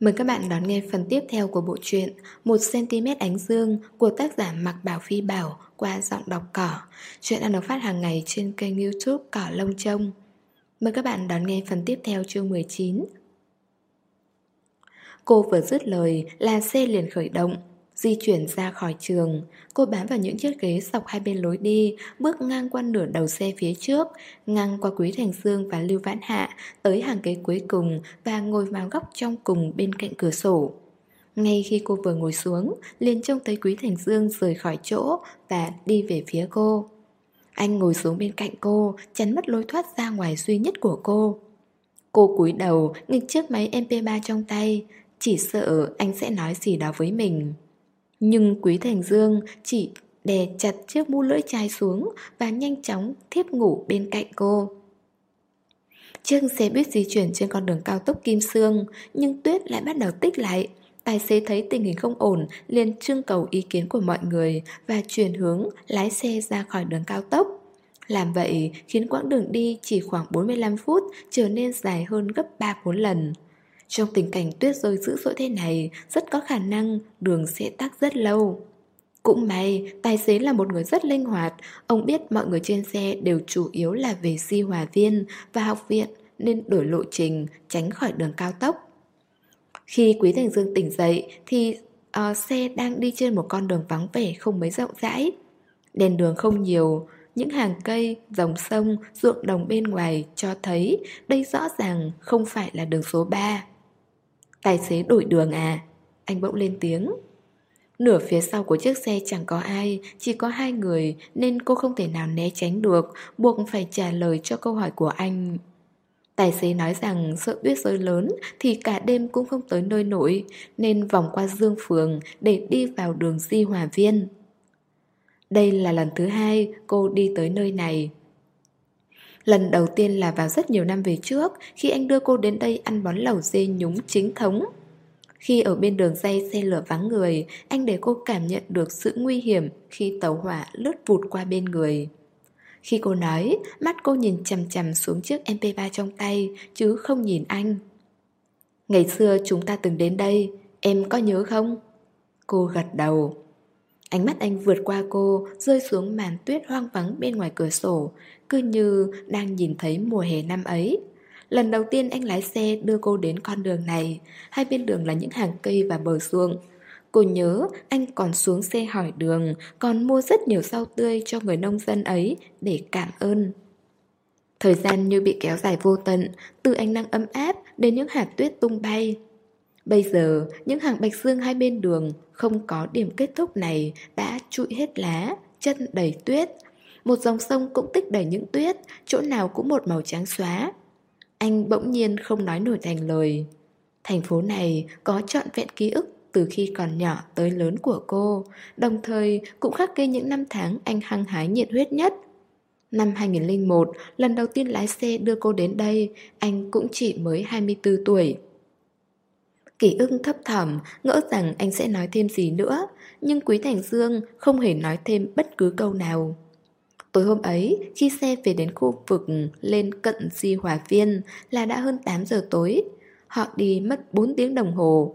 Mời các bạn đón nghe phần tiếp theo của bộ truyện 1cm ánh dương của tác giả Mạc Bảo Phi Bảo qua giọng đọc cỏ. Chuyện đang được phát hàng ngày trên kênh youtube Cỏ Lông Trông. Mời các bạn đón nghe phần tiếp theo chương 19. Cô vừa dứt lời là xe liền khởi động. Di chuyển ra khỏi trường, Cô bám vào những chiếc ghế dọc hai bên lối đi, Bước ngang qua nửa đầu xe phía trước, Ngang qua Quý Thành Dương và Lưu Vãn Hạ, Tới hàng ghế cuối cùng Và ngồi vào góc trong cùng bên cạnh cửa sổ. Ngay khi cô vừa ngồi xuống, liền trông thấy Quý Thành Dương rời khỏi chỗ Và đi về phía cô. Anh ngồi xuống bên cạnh cô, Chắn mất lối thoát ra ngoài duy nhất của cô. Cô cúi đầu, nghịch chiếc máy MP3 trong tay, Chỉ sợ anh sẽ nói gì đó với mình nhưng Quý Thành Dương chỉ đè chặt chiếc mũ lưỡi chai xuống và nhanh chóng thiếp ngủ bên cạnh cô. Chiếc xe buýt di chuyển trên con đường cao tốc Kim Sương, nhưng tuyết lại bắt đầu tích lại. Tài xế thấy tình hình không ổn, liền trưng cầu ý kiến của mọi người và chuyển hướng lái xe ra khỏi đường cao tốc. Làm vậy khiến quãng đường đi chỉ khoảng 45 phút trở nên dài hơn gấp 3-4 lần. Trong tình cảnh tuyết rơi dữ dội thế này, rất có khả năng đường sẽ tắc rất lâu. Cũng may, tài xế là một người rất linh hoạt, ông biết mọi người trên xe đều chủ yếu là về si hòa viên và học viện nên đổi lộ trình, tránh khỏi đường cao tốc. Khi Quý Thành Dương tỉnh dậy thì uh, xe đang đi trên một con đường vắng vẻ không mấy rộng rãi. Đèn đường không nhiều, những hàng cây, dòng sông, ruộng đồng bên ngoài cho thấy đây rõ ràng không phải là đường số 3. Tài xế đổi đường à Anh bỗng lên tiếng Nửa phía sau của chiếc xe chẳng có ai, Chỉ có hai người, Nên cô không thể nào né tránh được, Buộc phải trả lời cho câu hỏi của anh Tài xế nói rằng sợ tuyết rơi lớn thì cả đêm cũng không tới nơi nổi, nên vòng qua Dương Phường để đi vào đường Di Hòa Viên. Đây là lần thứ hai cô đi tới nơi này. Lần đầu tiên là vào rất nhiều năm về trước Khi anh đưa cô đến đây ăn món lẩu dê nhúng chính thống. Khi ở bên đường dây xe lửa vắng người Anh để cô cảm nhận được sự nguy hiểm Khi tàu hỏa lướt vụt qua bên người. Khi cô nói Mắt cô nhìn chằm chằm xuống chiếc MP3 trong tay Chứ không nhìn anh. Ngày xưa chúng ta từng đến đây Em có nhớ không? Cô gật đầu. Ánh mắt anh vượt qua cô, rơi xuống màn tuyết hoang vắng bên ngoài cửa sổ, cứ như đang nhìn thấy mùa hè năm ấy. Lần đầu tiên anh lái xe đưa cô đến con đường này, hai bên đường là những hàng cây và bờ ruộng. Cô nhớ anh còn xuống xe hỏi đường, còn mua rất nhiều rau tươi cho người nông dân ấy để cảm ơn. Thời gian như bị kéo dài vô tận, từ ánh nắng ấm áp đến những hạt tuyết tung bay. Bây giờ, những hàng bạch dương hai bên đường không có điểm kết thúc này đã trụi hết lá, chân đầy tuyết. Một dòng sông cũng tích đầy những tuyết, chỗ nào cũng một màu trắng xóa. Anh bỗng nhiên không nói nổi thành lời. Thành phố này có trọn vẹn ký ức từ khi còn nhỏ tới lớn của cô, đồng thời cũng khắc ghi những năm tháng anh hăng hái nhiệt huyết nhất. Năm 2001, lần đầu tiên lái xe đưa cô đến đây, anh cũng chỉ mới 24 tuổi. kỷ ưng thấp thỏm, ngỡ rằng anh sẽ nói thêm gì nữa, nhưng Quý Thành Dương không hề nói thêm bất cứ câu nào. Tối hôm ấy, khi xe về đến khu vực lên cận Di Hòa Viên là đã hơn 8 giờ tối. Họ đi mất 4 tiếng đồng hồ.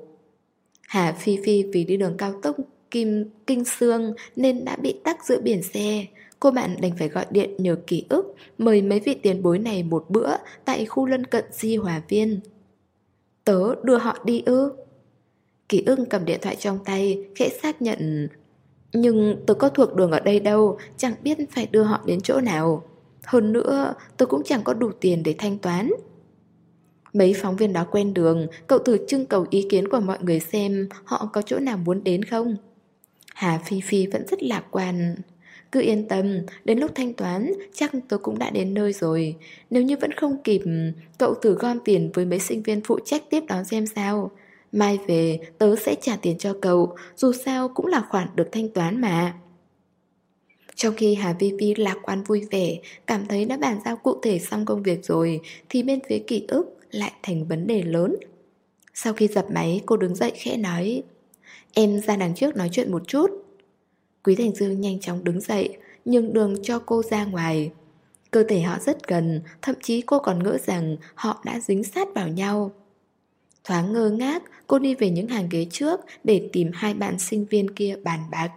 Hà Phi Phi vì đi đường cao tốc Kim Kinh Sương nên đã bị tắc giữa biển xe. Cô bạn đành phải gọi điện nhờ ký ức mời mấy vị tiền bối này một bữa tại khu lân cận Di Hòa Viên. Tớ đưa họ đi ư kỷ ưng cầm điện thoại trong tay Khẽ xác nhận nhưng tôi có thuộc đường ở đây đâu Chẳng biết phải đưa họ đến chỗ nào Hơn nữa tôi cũng chẳng có đủ tiền để thanh toán Mấy phóng viên đó quen đường Cậu thử trưng cầu ý kiến của mọi người xem Họ có chỗ nào muốn đến không Hà Phi Phi vẫn rất lạc quan cứ yên tâm, đến lúc thanh toán chắc tôi cũng đã đến nơi rồi. Nếu như vẫn không kịp, cậu thử gom tiền với mấy sinh viên phụ trách tiếp đón xem sao. Mai về tớ sẽ trả tiền cho cậu, dù sao cũng là khoản được thanh toán mà. Trong khi Hà Vi Vi lạc quan vui vẻ, cảm thấy đã bàn giao cụ thể xong công việc rồi, thì bên phía ký ức lại thành vấn đề lớn. Sau khi dập máy, cô đứng dậy khẽ nói Em ra đằng trước nói chuyện một chút Quý Thành Dương nhanh chóng đứng dậy, nhưng đường cho cô ra ngoài. Cơ thể họ rất gần, thậm chí cô còn ngỡ rằng họ đã dính sát vào nhau. Thoáng ngơ ngác, cô đi về những hàng ghế trước để tìm hai bạn sinh viên kia bàn bạc.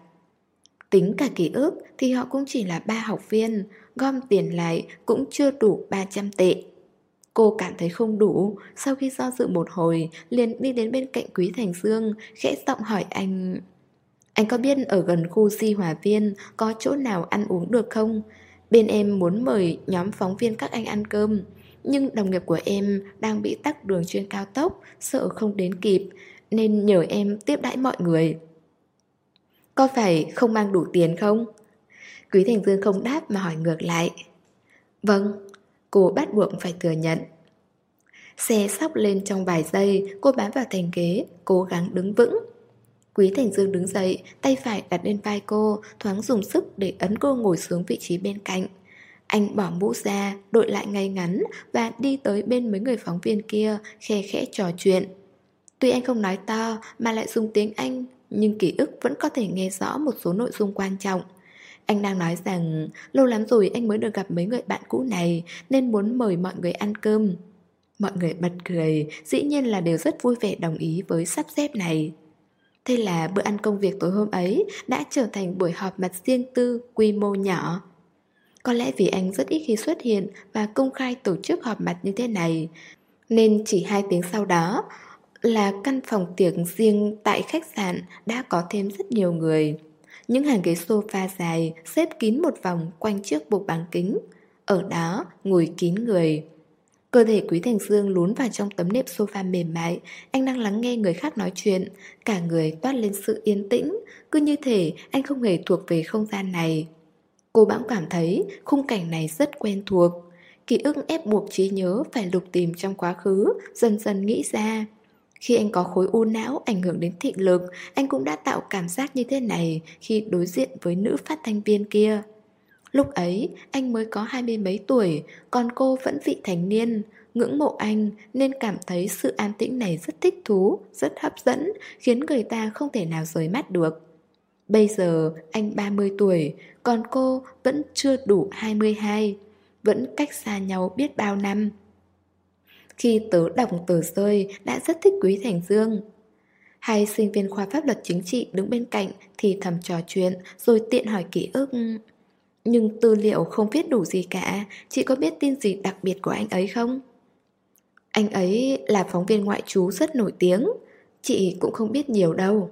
Tính cả ký ức thì họ cũng chỉ là ba học viên, gom tiền lại cũng chưa đủ 300 tệ. Cô cảm thấy không đủ, sau khi do dự một hồi, liền đi đến bên cạnh Quý Thành Dương, khẽ giọng hỏi anh... Anh có biết ở gần khu di hòa viên có chỗ nào ăn uống được không? Bên em muốn mời nhóm phóng viên các anh ăn cơm, nhưng đồng nghiệp của em đang bị tắc đường trên cao tốc, sợ không đến kịp, nên nhờ em tiếp đãi mọi người. Có phải không mang đủ tiền không? Quý Thành Dương không đáp mà hỏi ngược lại. Vâng, cô bắt buộc phải thừa nhận. Xe sóc lên trong vài giây, cô bám vào thành ghế, cố gắng đứng vững. Quý Thành Dương đứng dậy, tay phải đặt lên vai cô, thoáng dùng sức để ấn cô ngồi xuống vị trí bên cạnh. Anh bỏ mũ ra, đội lại ngay ngắn và đi tới bên mấy người phóng viên kia, khe khẽ trò chuyện. Tuy anh không nói to mà lại dùng tiếng Anh, nhưng ký ức vẫn có thể nghe rõ một số nội dung quan trọng. Anh đang nói rằng lâu lắm rồi anh mới được gặp mấy người bạn cũ này nên muốn mời mọi người ăn cơm. Mọi người bật cười, dĩ nhiên là đều rất vui vẻ đồng ý với sắp xếp này. Thế là bữa ăn công việc tối hôm ấy đã trở thành buổi họp mặt riêng tư quy mô nhỏ. Có lẽ vì anh rất ít khi xuất hiện và công khai tổ chức họp mặt như thế này, nên chỉ hai tiếng sau đó là căn phòng tiệc riêng tại khách sạn đã có thêm rất nhiều người. Những hàng ghế sofa dài xếp kín một vòng quanh chiếc bục bán kính. Ở đó ngồi kín người. Cơ thể Quý Thành Dương lún vào trong tấm nệm sofa mềm mại, anh đang lắng nghe người khác nói chuyện, cả người toát lên sự yên tĩnh, cứ như thể anh không hề thuộc về không gian này. Cô bỗng cảm thấy khung cảnh này rất quen thuộc. Ký ức ép buộc trí nhớ phải lục tìm trong quá khứ, dần dần nghĩ ra. Khi anh có khối u não ảnh hưởng đến thị lực, anh cũng đã tạo cảm giác như thế này khi đối diện với nữ phát thanh viên kia. Lúc ấy, anh mới có hai mươi mấy tuổi, còn cô vẫn vị thành niên. Ngưỡng mộ anh nên cảm thấy sự an tĩnh này rất thích thú, rất hấp dẫn, khiến người ta không thể nào rời mắt được. Bây giờ anh 30 tuổi, còn cô vẫn chưa đủ 22, vẫn cách xa nhau biết bao năm. Khi tớ đọc tờ rơi đã rất thích Quý Thành Dương. Hai sinh viên khoa pháp luật chính trị đứng bên cạnh thì thầm trò chuyện rồi tiện hỏi ký ức. Nhưng tư liệu không viết đủ gì cả, chị có biết tin gì đặc biệt của anh ấy không? Anh ấy là phóng viên ngoại trú rất nổi tiếng, chị cũng không biết nhiều đâu.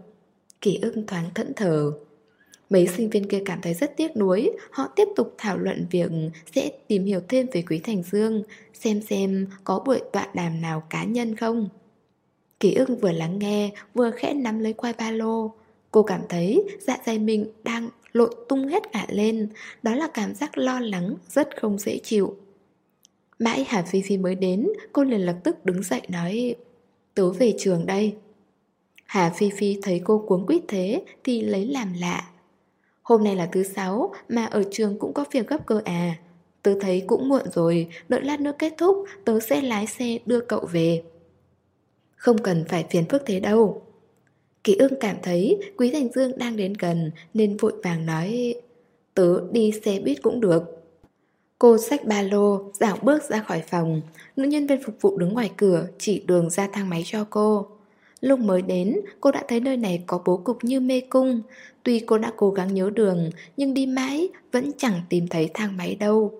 Ký ức thoáng thẫn thờ. Mấy sinh viên kia cảm thấy rất tiếc nuối, họ tiếp tục thảo luận việc sẽ tìm hiểu thêm về Quý Thành Dương, xem xem có buổi tọa đàm nào cá nhân không. Ký ức vừa lắng nghe, vừa khẽ nắm lấy quai ba lô. Cô cảm thấy dạ dày mình đang lộn tung hết cả lên, đó là cảm giác lo lắng, rất không dễ chịu. Mãi Hà Phi Phi mới đến, cô liền lập tức đứng dậy nói Tớ về trường đây. Hà Phi Phi thấy cô cuống quýt thế thì lấy làm lạ. Hôm nay là thứ sáu mà ở trường cũng có việc gấp cơ à. Tớ thấy cũng muộn rồi, đợi lát nữa kết thúc, tớ sẽ lái xe đưa cậu về. Không cần phải phiền phức thế đâu. Kỷ ưng cảm thấy Quý Thành Dương đang đến gần nên vội vàng nói Tớ đi xe buýt cũng được. Cô xách ba lô, dạo bước ra khỏi phòng. Nữ nhân viên phục vụ đứng ngoài cửa chỉ đường ra thang máy cho cô. Lúc mới đến, cô đã thấy nơi này có bố cục như mê cung. Tuy cô đã cố gắng nhớ đường, nhưng đi mãi vẫn chẳng tìm thấy thang máy đâu.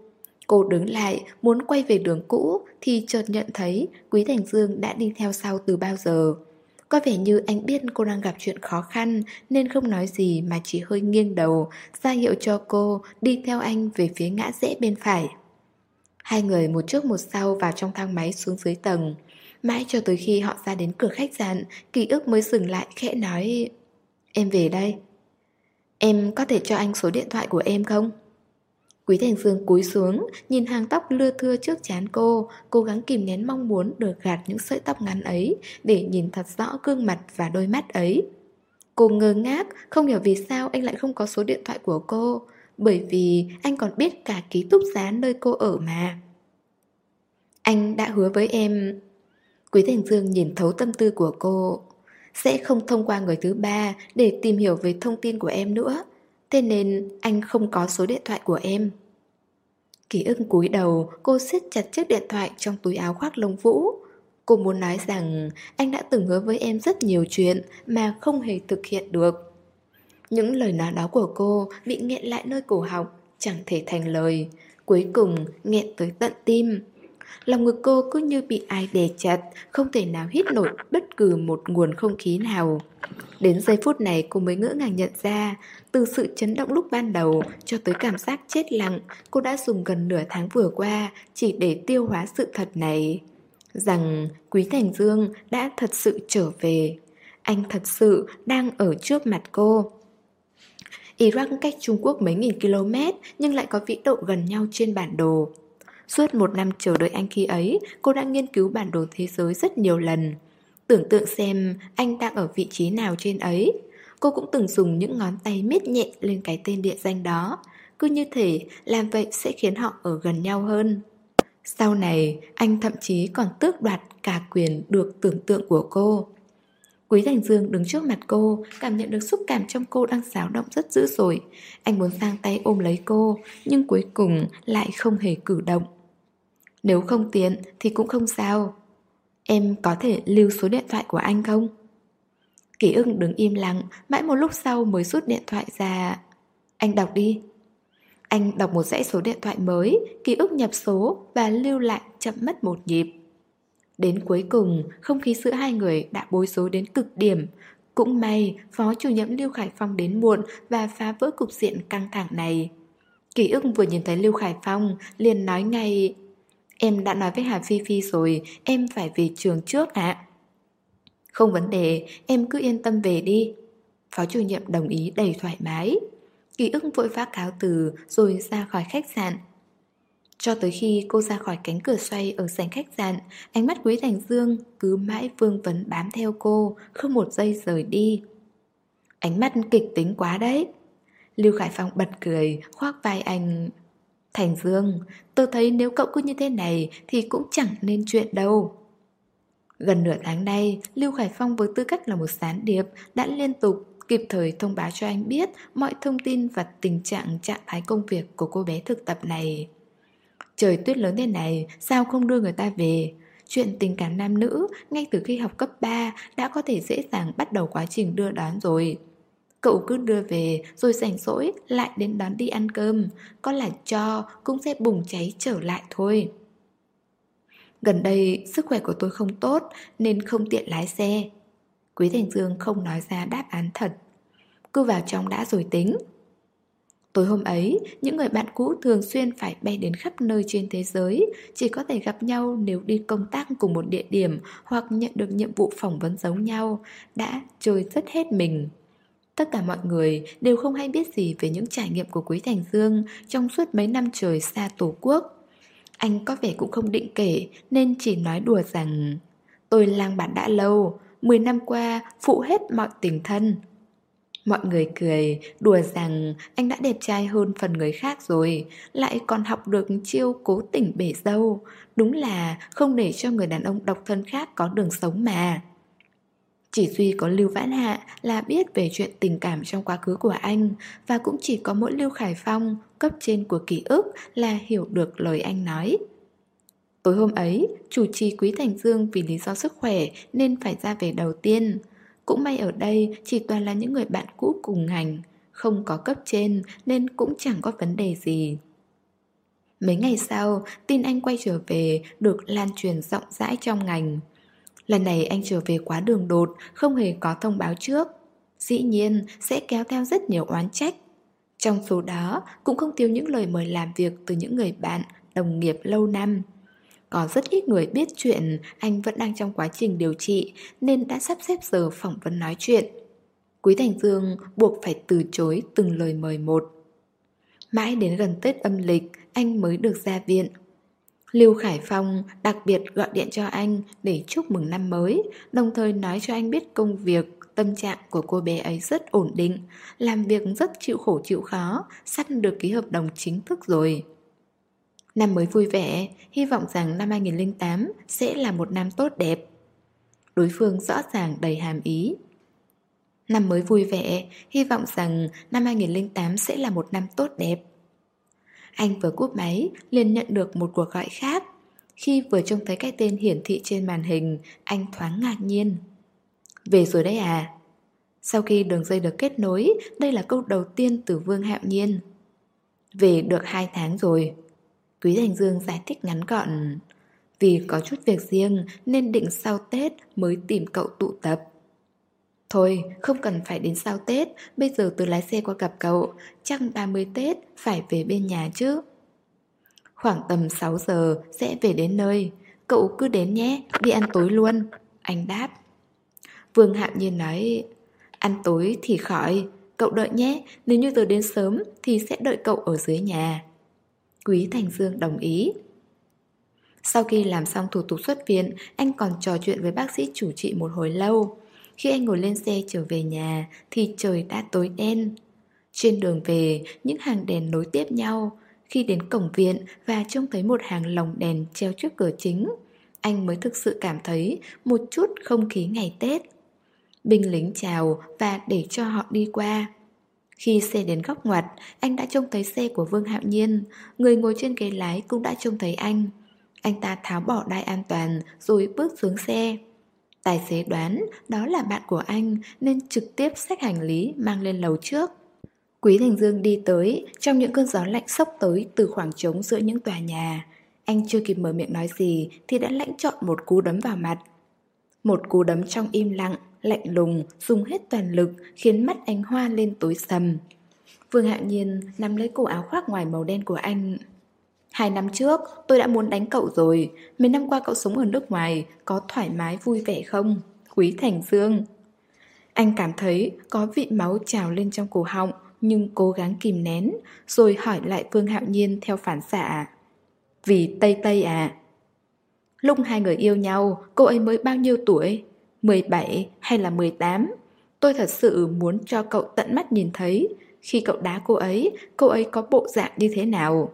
Cô đứng lại, muốn quay về đường cũ, thì chợt nhận thấy Quý Thành Dương đã đi theo sau từ bao giờ. Có vẻ như anh biết cô đang gặp chuyện khó khăn nên không nói gì mà chỉ hơi nghiêng đầu, ra hiệu cho cô đi theo anh về phía ngã rẽ bên phải. Hai người một trước một sau vào trong thang máy xuống dưới tầng. Mãi cho tới khi họ ra đến cửa khách sạn, ký ức mới dừng lại khẽ nói Em về đây. Em có thể cho anh số điện thoại của em không? Quý Thành Dương cúi xuống, nhìn hàng tóc lưa thưa trước chán cô, cố gắng kìm nén mong muốn được gạt những sợi tóc ngắn ấy để nhìn thật rõ gương mặt và đôi mắt ấy. Cô ngơ ngác, không hiểu vì sao anh lại không có số điện thoại của cô, bởi vì anh còn biết cả ký túc xá nơi cô ở mà. Anh đã hứa với em... Quý Thành Dương nhìn thấu tâm tư của cô, sẽ không thông qua người thứ ba để tìm hiểu về thông tin của em nữa. Thế nên anh không có số điện thoại của em Ký ức cúi đầu Cô siết chặt chiếc điện thoại trong túi áo khoác lông vũ Cô muốn nói rằng anh đã từng hứa với em rất nhiều chuyện mà không hề thực hiện được. Những lời nói đó của cô bị nghẹn lại nơi cổ họng, chẳng thể thành lời. Cuối cùng nghẹn tới tận tim. Lòng ngực cô cứ như bị ai đè chặt, không thể nào hít nổi bất cứ một nguồn không khí nào. Đến giây phút này cô mới ngỡ ngàng nhận ra, từ sự chấn động lúc ban đầu cho tới cảm giác chết lặng, cô đã dùng gần nửa tháng vừa qua chỉ để tiêu hóa sự thật này. Rằng Quý Thành Dương đã thật sự trở về. Anh thật sự đang ở trước mặt cô. Iraq cách Trung Quốc mấy nghìn km nhưng lại có vĩ độ gần nhau trên bản đồ. Suốt một năm chờ đợi anh khi ấy, cô đã nghiên cứu bản đồ thế giới rất nhiều lần. Tưởng tượng xem anh đang ở vị trí nào trên ấy. Cô cũng từng dùng những ngón tay miết nhẹ lên cái tên địa danh đó. Cứ như thể làm vậy sẽ khiến họ ở gần nhau hơn. Sau này, anh thậm chí còn tước đoạt cả quyền được tưởng tượng của cô. Quý Thành Dương đứng trước mặt cô, cảm nhận được xúc cảm trong cô đang xáo động rất dữ dội. Anh muốn sang tay ôm lấy cô, nhưng cuối cùng lại không hề cử động. Nếu không tiện thì cũng không sao. Em có thể lưu số điện thoại của anh không? Kỷ ưng đứng im lặng, mãi một lúc sau mới rút điện thoại ra. Anh đọc đi. Anh đọc một dãy số điện thoại mới, ký ức nhập số và lưu lại chậm mất một nhịp. Đến cuối cùng, không khí giữa hai người đã bối rối đến cực điểm. Cũng may, Phó chủ nhiệm Lưu Khải Phong đến muộn và phá vỡ cục diện căng thẳng này. Ký ức vừa nhìn thấy Lưu Khải Phong, liền nói ngay Em đã nói với Hà Phi Phi rồi, em phải về trường trước ạ. Không vấn đề, em cứ yên tâm về đi. Phó chủ nhiệm đồng ý đầy thoải mái. Kỳ ức vội vã cáo từ rồi ra khỏi khách sạn. Cho tới khi cô ra khỏi cánh cửa xoay ở sảnh khách sạn, ánh mắt Quý Thành Dương cứ mãi vương vấn bám theo cô, không một giây rời đi. Ánh mắt kịch tính quá đấy. Lưu Khải Phong bật cười, khoác vai anh. Thành Dương, tôi thấy nếu cậu cứ như thế này thì cũng chẳng nên chuyện đâu. Gần nửa tháng nay, Lưu Khải Phong với tư cách là một sán điệp đã liên tục kịp thời thông báo cho anh biết mọi thông tin và tình trạng trạng thái công việc của cô bé thực tập này. Trời tuyết lớn thế này, sao không đưa người ta về? Chuyện tình cảm nam nữ ngay từ khi học cấp 3 đã có thể dễ dàng bắt đầu quá trình đưa đón rồi. Cậu cứ đưa về rồi rảnh rỗi lại đến đón đi ăn cơm, có là cho cũng sẽ bùng cháy trở lại thôi. Gần đây sức khỏe của tôi không tốt nên không tiện lái xe. Quý Thành Dương không nói ra đáp án thật. Cứ vào trong đã rồi tính. Tối hôm ấy, những người bạn cũ thường xuyên phải bay đến khắp nơi trên thế giới, chỉ có thể gặp nhau nếu đi công tác cùng một địa điểm hoặc nhận được nhiệm vụ phỏng vấn giống nhau, đã chơi rất hết mình. Tất cả mọi người đều không hay biết gì về những trải nghiệm của Quý Thành Dương trong suốt mấy năm trời xa Tổ quốc. Anh có vẻ cũng không định kể nên chỉ nói đùa rằng Tôi lang bạn đã lâu, 10 năm qua phụ hết mọi tình thân. Mọi người cười, đùa rằng anh đã đẹp trai hơn phần người khác rồi, lại còn học được chiêu cố tình bể dâu. Đúng là không để cho người đàn ông độc thân khác có đường sống mà. Chỉ duy có Lưu Vãn Hạ là biết về chuyện tình cảm trong quá khứ của anh và cũng chỉ có mỗi Lưu Khải Phong, cấp trên của ký ức là hiểu được lời anh nói. Tối hôm ấy, chủ trì Quý Thành Dương vì lý do sức khỏe nên phải ra về đầu tiên. Cũng may ở đây chỉ toàn là những người bạn cũ cùng ngành, không có cấp trên nên cũng chẳng có vấn đề gì. Mấy ngày sau, tin anh quay trở về được lan truyền rộng rãi trong ngành. Lần này anh trở về quá đường đột, không hề có thông báo trước. Dĩ nhiên sẽ kéo theo rất nhiều oán trách. Trong số đó cũng không thiếu những lời mời làm việc từ những người bạn, đồng nghiệp lâu năm. Có rất ít người biết chuyện anh vẫn đang trong quá trình điều trị nên đã sắp xếp giờ phỏng vấn nói chuyện. Quý Thành Dương buộc phải từ chối từng lời mời một. Mãi đến gần Tết âm lịch, anh mới được ra viện. Lưu Khải Phong đặc biệt gọi điện cho anh để chúc mừng năm mới, đồng thời nói cho anh biết công việc, tâm trạng của cô bé ấy rất ổn định, làm việc rất chịu khổ chịu khó, sắp được ký hợp đồng chính thức rồi. Năm mới vui vẻ, hy vọng rằng năm 2008 sẽ là một năm tốt đẹp. Đối phương rõ ràng đầy hàm ý. Năm mới vui vẻ, hy vọng rằng năm 2008 sẽ là một năm tốt đẹp. Anh vừa cúp máy, liền nhận được một cuộc gọi khác. Khi vừa trông thấy cái tên hiển thị trên màn hình, anh thoáng ngạc nhiên. Về rồi đấy à? Sau khi đường dây được kết nối, đây là câu đầu tiên từ Vương Hạo Nhiên. Về được 2 tháng rồi. Quý Thành Dương giải thích ngắn gọn. Vì có chút việc riêng nên định sau Tết mới tìm cậu tụ tập. Thôi, không cần phải đến sau Tết, bây giờ tôi lái xe qua gặp cậu, chắc 30 Tết phải về bên nhà chứ. Khoảng tầm 6 giờ sẽ về đến nơi, cậu cứ đến nhé, đi ăn tối luôn. Anh đáp. Vương hạm Nhiên nói, ăn tối thì khỏi, cậu đợi nhé, nếu như tôi đến sớm thì sẽ đợi cậu ở dưới nhà. Quý Thành Dương đồng ý. Sau khi làm xong thủ tục xuất viện, anh còn trò chuyện với bác sĩ chủ trị một hồi lâu. Khi anh ngồi lên xe trở về nhà thì trời đã tối đen. Trên đường về, những hàng đèn nối tiếp nhau. Khi đến cổng viện và trông thấy một hàng lồng đèn treo trước cửa chính, anh mới thực sự cảm thấy một chút không khí ngày Tết. Binh lính chào và để cho họ đi qua. Khi xe đến góc ngoặt, anh đã trông thấy xe của Vương Hạo Nhiên, người ngồi trên ghế lái cũng đã trông thấy anh. Anh ta tháo bỏ đai an toàn rồi bước xuống xe. Tài xế đoán đó là bạn của anh nên trực tiếp xách hành lý mang lên lầu trước. Quý Thành Dương đi tới trong những cơn gió lạnh sốc tới từ khoảng trống giữa những tòa nhà. Anh chưa kịp mở miệng nói gì thì đã lãnh chọn một cú đấm vào mặt. Một cú đấm trong im lặng, lạnh lùng, dùng hết toàn lực khiến mắt anh hoa lên tối sầm. Vương Hạ Nhiên nắm lấy cổ áo khoác ngoài màu đen của anh. Hai năm trước, tôi đã muốn đánh cậu rồi. Mấy năm qua cậu sống ở nước ngoài, có thoải mái vui vẻ không? Quý Thành Dương. Anh cảm thấy có vị máu trào lên trong cổ họng, nhưng cố gắng kìm nén, rồi hỏi lại Vương Hạo Nhiên theo phản xạ. Vì Tây Tây à? Lúc hai người yêu nhau, cô ấy mới bao nhiêu tuổi? 17 hay là 18? Tôi thật sự muốn cho cậu tận mắt nhìn thấy, khi cậu đá cô ấy, cô ấy có bộ dạng như thế nào?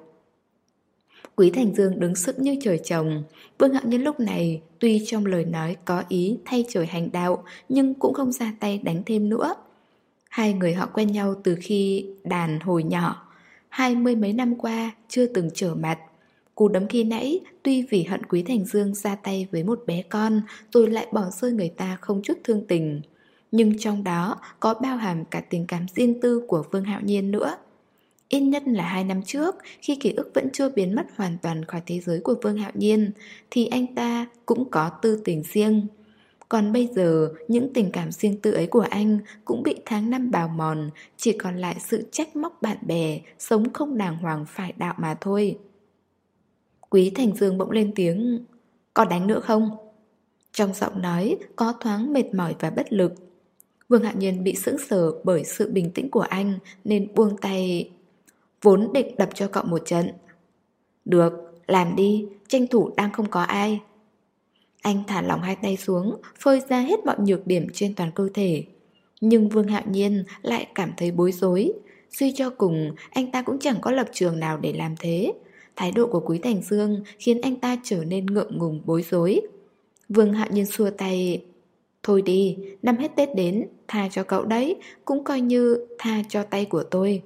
Quý Thành Dương đứng sững như trời trồng. Vương Hạo Nhân lúc này, tuy trong lời nói có ý thay trời hành đạo, nhưng cũng không ra tay đánh thêm nữa. Hai người họ quen nhau từ khi đàn hồi nhỏ. Hai mươi mấy năm qua, chưa từng trở mặt. Cú đấm khi nãy, tuy vì hận Quý Thành Dương ra tay với một bé con, rồi lại bỏ rơi người ta không chút thương tình. Nhưng trong đó có bao hàm cả tình cảm riêng tư của Vương Hạo Nhiên nữa. Ít nhất là hai năm trước, khi ký ức vẫn chưa biến mất hoàn toàn khỏi thế giới của Vương Hạo Nhiên, thì anh ta cũng có tư tình riêng. Còn bây giờ, những tình cảm riêng tư ấy của anh cũng bị tháng năm bào mòn, chỉ còn lại sự trách móc bạn bè, sống không đàng hoàng phải đạo mà thôi. Quý Thành Dương bỗng lên tiếng, có đánh nữa không? Trong giọng nói có thoáng mệt mỏi và bất lực. Vương Hạ Nhiên bị sững sờ bởi sự bình tĩnh của anh nên buông tay Vốn định đập cho cậu một trận. Được, làm đi Tranh thủ đang không có ai. Anh thả lỏng hai tay xuống Phơi ra hết mọi nhược điểm trên toàn cơ thể. Nhưng Vương Hạo Nhiên lại cảm thấy bối rối. Suy cho cùng Anh ta cũng chẳng có lập trường nào để làm thế. Thái độ của Quý Thành Dương Khiến anh ta trở nên ngượng ngùng bối rối. Vương Hạo Nhiên xua tay Thôi đi, năm hết Tết đến Tha cho cậu đấy Cũng coi như tha cho tay của tôi.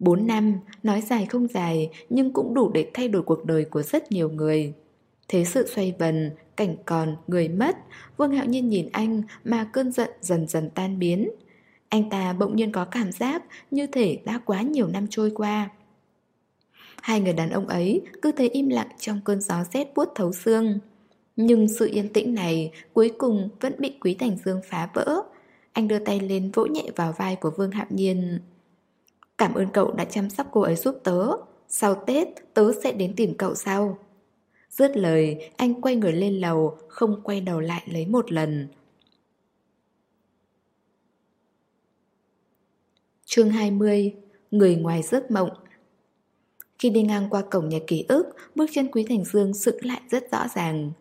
4 năm, nói dài không dài nhưng cũng đủ để thay đổi cuộc đời của rất nhiều người. Thế sự xoay vần, cảnh còn, người mất, Vương Hạo Nhiên nhìn anh mà cơn giận dần dần tan biến. Anh ta bỗng nhiên có cảm giác như thể đã quá nhiều năm trôi qua. Hai người đàn ông ấy cứ thấy im lặng trong cơn gió rét buốt thấu xương. Nhưng sự yên tĩnh này cuối cùng vẫn bị Quý Thành Dương phá vỡ. Anh đưa tay lên vỗ nhẹ vào vai của Vương Hạo Nhiên. Cảm ơn cậu đã chăm sóc cô ấy giúp tớ. Sau Tết, tớ sẽ đến tìm cậu sau. Dứt lời, anh quay người lên lầu, Không quay đầu lại lấy một lần. Chương 20 Người ngoài giấc mộng. Khi đi ngang qua cổng nhà ký ức, Bước chân Quý Thành Dương sự lại rất rõ ràng.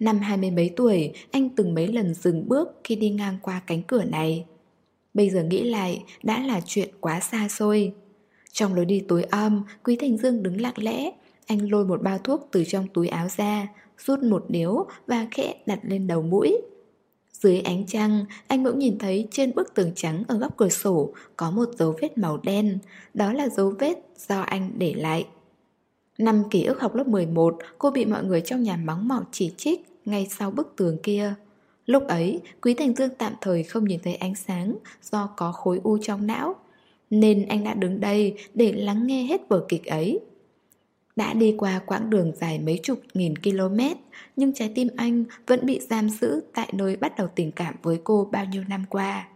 Năm hai mươi mấy tuổi, Anh từng mấy lần dừng bước khi đi ngang qua cánh cửa này. Bây giờ nghĩ lại đã là chuyện quá xa xôi. Trong lối đi tối om Quý Thành Dương đứng lặng lẽ. Anh lôi một bao thuốc từ trong túi áo ra Rút một điếu và khẽ đặt lên đầu mũi. Dưới ánh trăng Anh bỗng nhìn thấy trên bức tường trắng Ở góc cửa sổ Có một dấu vết màu đen. Đó là dấu vết do anh để lại. Năm ký ức học lớp 11, cô bị mọi người trong nhà mắng mỏ chỉ trích ngay sau bức tường kia. Lúc ấy, Quý Thành Dương tạm thời không nhìn thấy ánh sáng do có khối u trong não, nên anh đã đứng đây để lắng nghe hết vở kịch ấy. Đã đi qua quãng đường dài mấy chục nghìn km, nhưng trái tim anh vẫn bị giam giữ tại nơi bắt đầu tình cảm với cô bao nhiêu năm qua.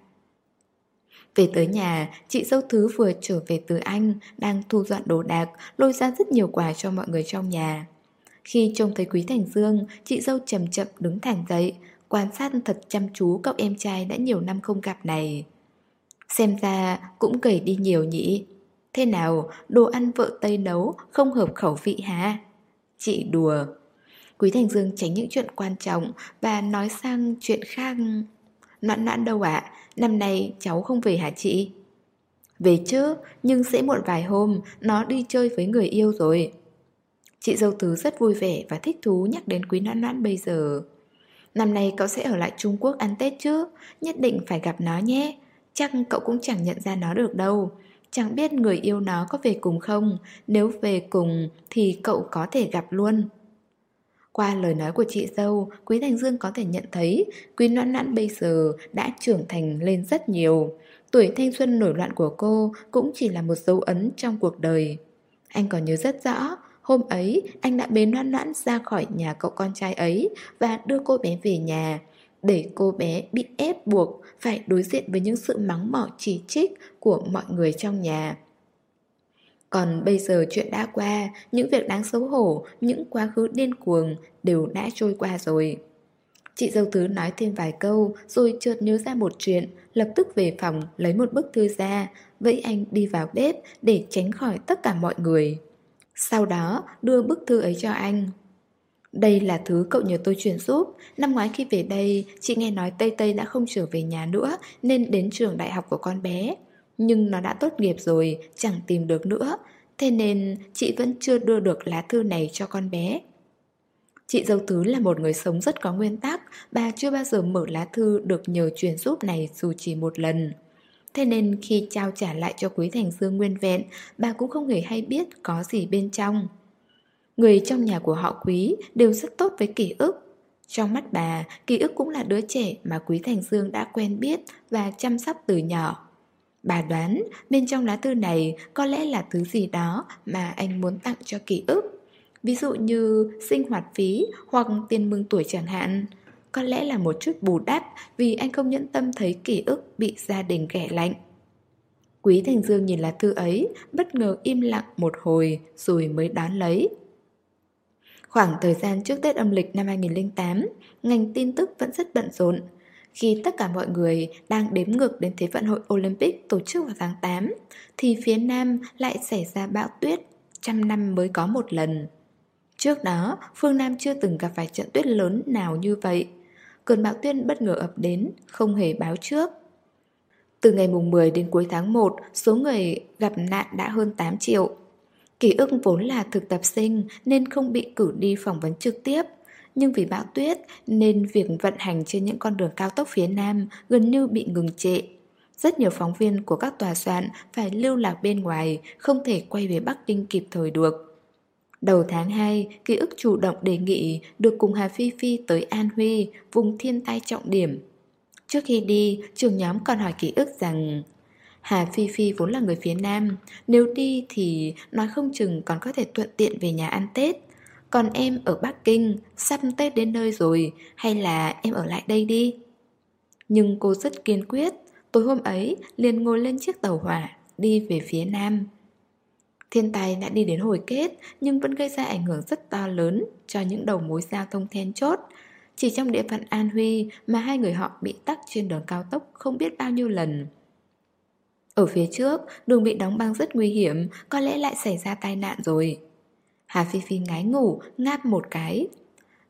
Về tới nhà, chị dâu Thứ vừa trở về từ Anh, đang thu dọn đồ đạc, lôi ra rất nhiều quà cho mọi người trong nhà. Khi trông thấy Quý Thành Dương, chị dâu chậm chậm đứng thẳng dậy, quan sát thật chăm chú cậu em trai đã nhiều năm không gặp này. Xem ra cũng gầy đi nhiều nhỉ. Thế nào, đồ ăn vợ Tây nấu không hợp khẩu vị hả? Chị đùa. Quý Thành Dương tránh những chuyện quan trọng và nói sang chuyện khác. Noãn noãn đâu ạ, năm nay cháu không về hả chị? Về chứ, nhưng sẽ muộn vài hôm, nó đi chơi với người yêu rồi. Chị dâu tứ rất vui vẻ và thích thú nhắc đến quý noãn noãn bây giờ. Năm nay cậu sẽ ở lại Trung Quốc ăn Tết chứ, nhất định phải gặp nó nhé. Chắc cậu cũng chẳng nhận ra nó được đâu. Chẳng biết người yêu nó có về cùng không, nếu về cùng thì cậu có thể gặp luôn. Qua lời nói của chị dâu, Quý Thành Dương có thể nhận thấy Quý Noãn Noãn bây giờ đã trưởng thành lên rất nhiều. Tuổi thanh xuân nổi loạn của cô cũng chỉ là một dấu ấn trong cuộc đời. Anh còn nhớ rất rõ, hôm ấy anh đã bế Noãn Noãn ra khỏi nhà cậu con trai ấy và đưa cô bé về nhà, để cô bé bị ép buộc phải đối diện với những sự mắng mỏ chỉ trích của mọi người trong nhà. Còn bây giờ chuyện đã qua, những việc đáng xấu hổ, những quá khứ điên cuồng đều đã trôi qua rồi. Chị dâu thứ nói thêm vài câu rồi chợt nhớ ra một chuyện, lập tức về phòng lấy một bức thư ra, vẫy anh đi vào bếp để tránh khỏi tất cả mọi người. Sau đó đưa bức thư ấy cho anh. Đây là thứ cậu nhờ tôi chuyển giúp. Năm ngoái khi về đây, chị nghe nói Tây Tây đã không trở về nhà nữa nên đến trường đại học của con bé. Nhưng nó đã tốt nghiệp rồi, chẳng tìm được nữa. Thế nên chị vẫn chưa đưa được lá thư này cho con bé. Chị dâu tứ là một người sống rất có nguyên tắc, bà chưa bao giờ mở lá thư được nhờ chuyển giúp này dù chỉ một lần. Thế nên khi trao trả lại cho Quý Thành Dương nguyên vẹn, bà cũng không hề hay biết có gì bên trong. Người trong nhà của họ Quý đều rất tốt với ký ức. Trong mắt bà, ký ức cũng là đứa trẻ mà Quý Thành Dương đã quen biết và chăm sóc từ nhỏ. Bà đoán bên trong lá thư này có lẽ là thứ gì đó mà anh muốn tặng cho ký ức. Ví dụ như sinh hoạt phí hoặc tiền mừng tuổi chẳng hạn. Có lẽ là một chút bù đắp vì anh không nhẫn tâm thấy ký ức bị gia đình ghẻ lạnh. Quý Thành Dương nhìn lá thư ấy, bất ngờ im lặng một hồi rồi mới đón lấy. Khoảng thời gian trước Tết âm lịch năm 2008, ngành tin tức vẫn rất bận rộn. Khi tất cả mọi người đang đếm ngược đến Thế vận hội Olympic tổ chức vào tháng 8, thì phía Nam lại xảy ra bão tuyết, trăm năm mới có một lần. Trước đó, phương Nam chưa từng gặp phải trận tuyết lớn nào như vậy. Cơn bão tuyết bất ngờ ập đến, không hề báo trước. Từ ngày mùng 10 đến cuối tháng 1, số người gặp nạn đã hơn 8 triệu. Ký ức vốn là thực tập sinh nên không bị cử đi phỏng vấn trực tiếp. Nhưng vì bão tuyết nên việc vận hành trên những con đường cao tốc phía Nam gần như bị ngừng trệ. Rất nhiều phóng viên của các tòa soạn phải lưu lạc bên ngoài, không thể quay về Bắc Kinh kịp thời được. Đầu tháng 2, ký ức chủ động đề nghị được cùng Hà Phi Phi tới An Huy, vùng thiên tai trọng điểm. Trước khi đi, trường nhóm còn hỏi ký ức rằng Hà Phi Phi vốn là người phía Nam Nếu đi thì nói không chừng còn có thể thuận tiện về nhà ăn Tết. Còn em ở Bắc Kinh Sắp Tết đến nơi rồi Hay là em ở lại đây đi? Nhưng cô rất kiên quyết. Tối hôm ấy liền ngồi lên chiếc tàu hỏa Đi về phía Nam. Thiên tai đã đi đến hồi kết Nhưng vẫn gây ra ảnh hưởng rất to lớn Cho những đầu mối giao thông then chốt Chỉ trong địa phận An Huy Mà hai người họ bị tắc trên đường cao tốc Không biết bao nhiêu lần ở phía trước, đường bị đóng băng rất nguy hiểm, có lẽ lại xảy ra tai nạn rồi. Hà Phi Phi ngái ngủ, ngáp một cái.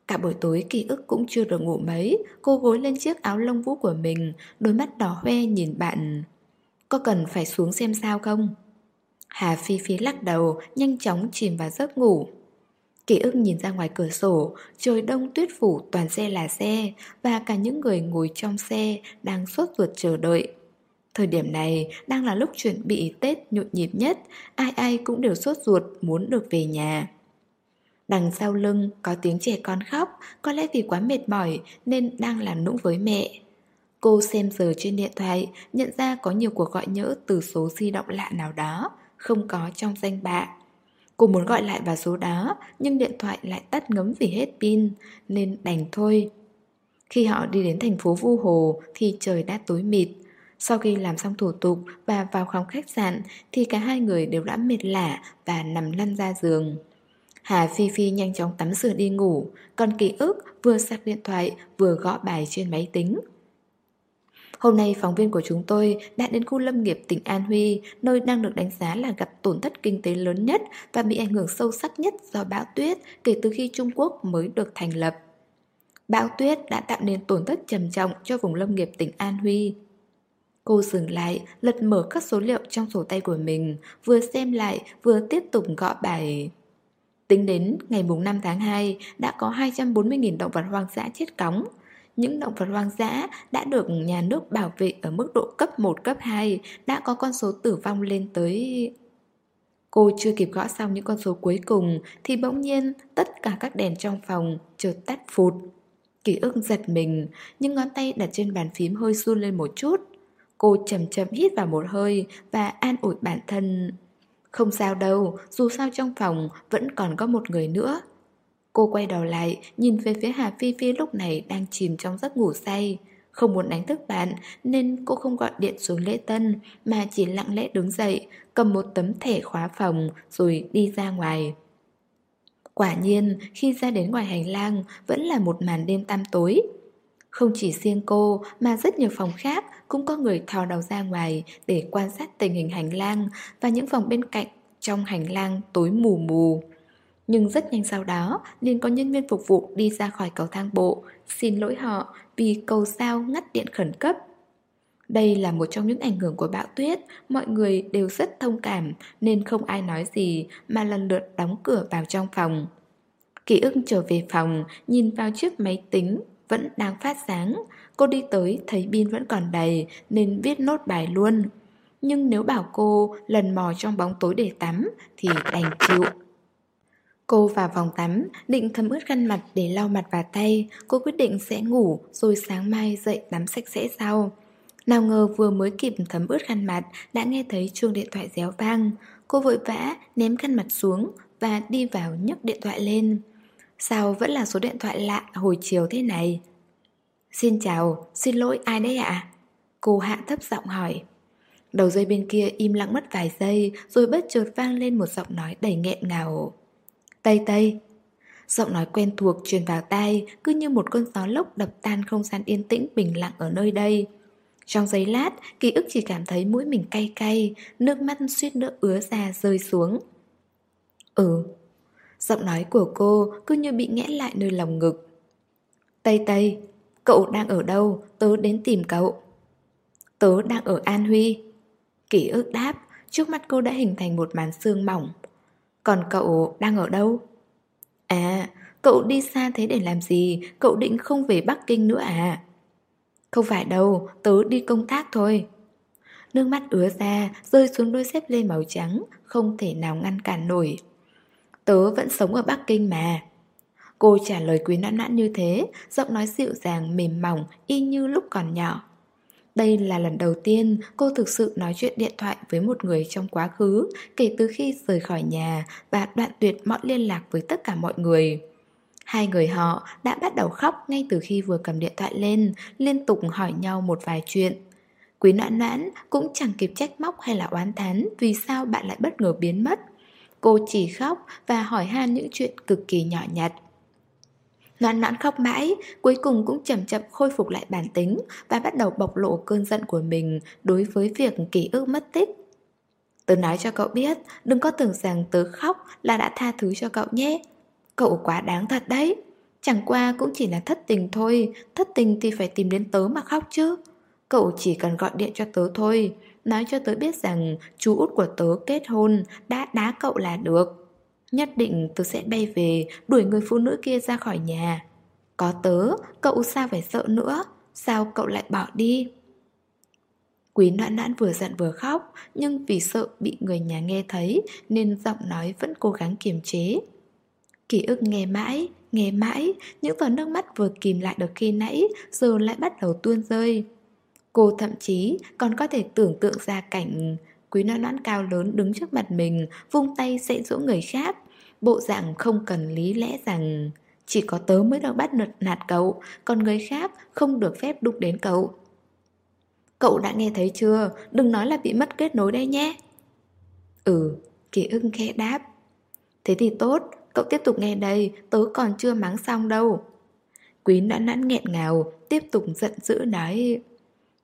Cả buổi tối ký ức cũng chưa được ngủ mấy, cô gối lên chiếc áo lông vũ của mình, đôi mắt đỏ hoe nhìn bạn. Có cần phải xuống xem sao không? Hà Phi Phi lắc đầu, nhanh chóng chìm vào giấc ngủ. Ký ức nhìn ra ngoài cửa sổ, trời đông tuyết phủ toàn xe là xe, và cả những người ngồi trong xe đang sốt ruột chờ đợi. Thời điểm này đang là lúc chuẩn bị Tết nhộn nhịp nhất, ai ai cũng đều sốt ruột muốn được về nhà. Đằng sau lưng có tiếng trẻ con khóc, có lẽ vì quá mệt mỏi nên đang làm nũng với mẹ. Cô xem giờ trên điện thoại, nhận ra có nhiều cuộc gọi nhỡ từ số di động lạ nào đó, không có trong danh bạ. Cô muốn gọi lại vào số đó, nhưng điện thoại lại tắt ngấm vì hết pin, nên đành thôi. Khi họ đi đến thành phố Vu Hồ thì trời đã tối mịt. Sau khi làm xong thủ tục và vào phòng khách sạn thì cả hai người đều đã mệt lả và nằm lăn ra giường. Hà Phi Phi nhanh chóng tắm rửa đi ngủ, còn ký ức vừa sạc điện thoại vừa gõ bài trên máy tính. Hôm nay phóng viên của chúng tôi đã đến khu lâm nghiệp tỉnh An Huy, nơi đang được đánh giá là gặp tổn thất kinh tế lớn nhất và bị ảnh hưởng sâu sắc nhất do bão tuyết kể từ khi Trung Quốc mới được thành lập. Bão tuyết đã tạo nên tổn thất trầm trọng cho vùng lâm nghiệp tỉnh An Huy. Cô dừng lại, lật mở các số liệu trong sổ tay của mình, vừa xem lại vừa tiếp tục gõ bài. Tính đến ngày 5 tháng 2 đã có 240.000 động vật hoang dã chết cóng, những động vật hoang dã đã được nhà nước bảo vệ ở mức độ cấp 1, cấp 2 đã có con số tử vong lên tới... Cô chưa kịp gõ xong những con số cuối cùng thì bỗng nhiên tất cả các đèn trong phòng chợt tắt phụt. Ký ức giật mình, nhưng ngón tay đặt trên bàn phím hơi run lên một chút. Cô chậm chậm hít vào một hơi và an ủi bản thân. Không sao đâu, dù sao trong phòng vẫn còn có một người nữa. Cô quay đầu lại, nhìn về phía Hà Phi Phi lúc này đang chìm trong giấc ngủ say. Không muốn đánh thức bạn nên cô không gọi điện xuống lễ tân mà chỉ lặng lẽ đứng dậy, cầm một tấm thẻ khóa phòng rồi đi ra ngoài. Quả nhiên, khi ra đến ngoài hành lang vẫn là một màn đêm tăm tối. Không chỉ riêng cô mà rất nhiều phòng khác cũng có người thò đầu ra ngoài để quan sát tình hình hành lang và những phòng bên cạnh trong hành lang tối mù mù. Nhưng rất nhanh sau đó, liền có nhân viên phục vụ đi ra khỏi cầu thang bộ, xin lỗi họ vì cầu sao ngắt điện khẩn cấp. Đây là một trong những ảnh hưởng của bão tuyết, mọi người đều rất thông cảm nên không ai nói gì mà lần lượt đóng cửa vào trong phòng. Ký ức trở về phòng, nhìn vào chiếc máy tính vẫn đang phát sáng. Cô đi tới thấy pin vẫn còn đầy nên viết nốt bài luôn. Nhưng nếu bảo cô lần mò trong bóng tối để tắm thì đành chịu. Cô vào phòng tắm, định thấm ướt khăn mặt để lau mặt và tay, cô quyết định sẽ ngủ rồi sáng mai dậy tắm sạch sẽ sau. Nào ngờ vừa mới kịp thấm ướt khăn mặt đã nghe thấy chuông điện thoại réo vang. Cô vội vã ném khăn mặt xuống và đi vào nhấc điện thoại lên. Sao vẫn là số điện thoại lạ hồi chiều thế này? Xin chào, xin lỗi ai đấy ạ? Cô hạ thấp giọng hỏi. Đầu dây bên kia im lặng mất vài giây rồi bất chợt vang lên một giọng nói đầy nghẹn ngào. Tây Tây. Giọng nói quen thuộc truyền vào tai, Cứ như một cơn gió lốc đập tan không gian yên tĩnh, bình lặng ở nơi đây. Trong giây lát, Ký ức chỉ cảm thấy mũi mình cay cay, Nước mắt suýt nữa ứa ra, rơi xuống. Ừ. Giọng nói của cô cứ như bị nghẽn lại nơi lòng ngực. Tây Tây, Cậu đang ở đâu? Tớ đến tìm cậu. Tớ đang ở An Huy. Ký ức đáp, Trước mắt cô đã hình thành một màn sương mỏng còn cậu đang ở đâu? À, cậu đi xa thế để làm gì? Cậu định không về Bắc Kinh nữa à? Không phải đâu, tớ đi công tác thôi. Nước mắt ứa ra, rơi xuống đôi xếp lê màu trắng, không thể nào ngăn cản nổi. Tớ vẫn sống ở Bắc Kinh mà. Cô trả lời quý nãn nãn như thế, giọng nói dịu dàng, mềm mỏng, y như lúc còn nhỏ. Đây là lần đầu tiên cô thực sự nói chuyện điện thoại với một người trong quá khứ kể từ khi rời khỏi nhà và đoạn tuyệt mọi liên lạc với tất cả mọi người. Hai người họ đã bắt đầu khóc ngay từ khi vừa cầm điện thoại lên, liên tục hỏi nhau một vài chuyện. Quý noãn noãn cũng chẳng kịp trách móc hay là oán thán vì sao bạn lại bất ngờ biến mất. Cô chỉ khóc và hỏi han những chuyện cực kỳ nhỏ nhặt. Noãn noãn khóc mãi, cuối cùng cũng chậm chậm khôi phục lại bản tính và bắt đầu bộc lộ cơn giận của mình đối với việc ký ức mất tích. Tớ nói cho cậu biết, đừng có tưởng rằng tớ khóc là đã tha thứ cho cậu nhé. Cậu quá đáng thật đấy. Chẳng qua cũng chỉ là thất tình thôi, thất tình thì phải tìm đến tớ mà khóc chứ. Cậu chỉ cần gọi điện cho tớ thôi, nói cho tớ biết rằng chú út của tớ kết hôn, đã đá cậu là được. Nhất định tôi sẽ bay về Đuổi người phụ nữ kia ra khỏi nhà Có tớ, cậu sao phải sợ nữa Sao cậu lại bỏ đi Quý noãn noãn vừa giận vừa khóc Nhưng vì sợ bị người nhà nghe thấy Nên giọng nói vẫn cố gắng kiềm chế Ký ức nghe mãi, nghe mãi, những giọt nước mắt vừa kìm lại được khi nãy giờ lại bắt đầu tuôn rơi. Cô thậm chí còn có thể tưởng tượng ra cảnh quý noãn nón cao lớn đứng trước mặt mình, vung tay dạy dỗ người khác. Bộ dạng không cần lý lẽ rằng chỉ có tớ mới được bắt nạt cậu, còn người khác không được phép đụng đến cậu. Cậu đã nghe thấy chưa? Đừng nói là bị mất kết nối đây nhé. Ừ, kỳ ưng khẽ đáp. Thế thì tốt, cậu tiếp tục nghe đây, tớ còn chưa mắng xong đâu. Quý đã nãn nghẹn ngào, tiếp tục giận dữ nói.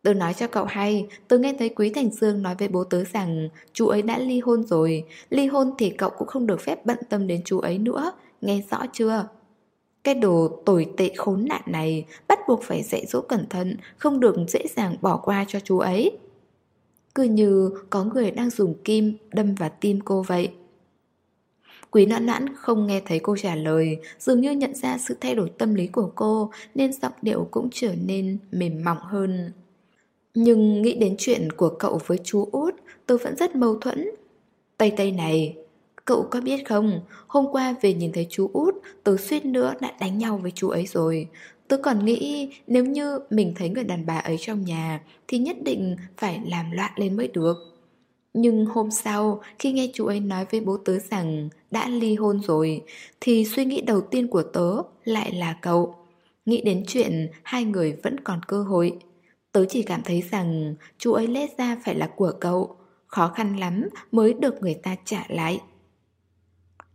Tớ nói cho cậu hay, tớ nghe thấy Quý Thành Dương nói với bố tớ rằng chú ấy đã ly hôn rồi, ly hôn thì cậu cũng không được phép bận tâm đến chú ấy nữa, nghe rõ chưa? Cái đồ tồi tệ khốn nạn này bắt buộc phải dạy dỗ cẩn thận, không được dễ dàng bỏ qua cho chú ấy. Cứ như có người đang dùng kim đâm vào tim cô vậy. Quý nãn nãn không nghe thấy cô trả lời, dường như nhận ra sự thay đổi tâm lý của cô nên giọng điệu cũng trở nên mềm mỏng hơn. Nhưng nghĩ đến chuyện của cậu với chú út, tôi vẫn rất mâu thuẫn. Tây Tây này, cậu có biết không, hôm qua về nhìn thấy chú út, tôi suýt nữa đã đánh nhau với chú ấy rồi. Tôi còn nghĩ nếu như mình thấy người đàn bà ấy trong nhà thì nhất định phải làm loạn lên mới được. Nhưng hôm sau, khi nghe chú ấy nói với bố tớ rằng đã ly hôn rồi, thì suy nghĩ đầu tiên của tớ lại là cậu. Nghĩ đến chuyện hai người vẫn còn cơ hội. Tớ chỉ cảm thấy rằng chú ấy lẽ ra phải là của cậu, khó khăn lắm mới được người ta trả lại.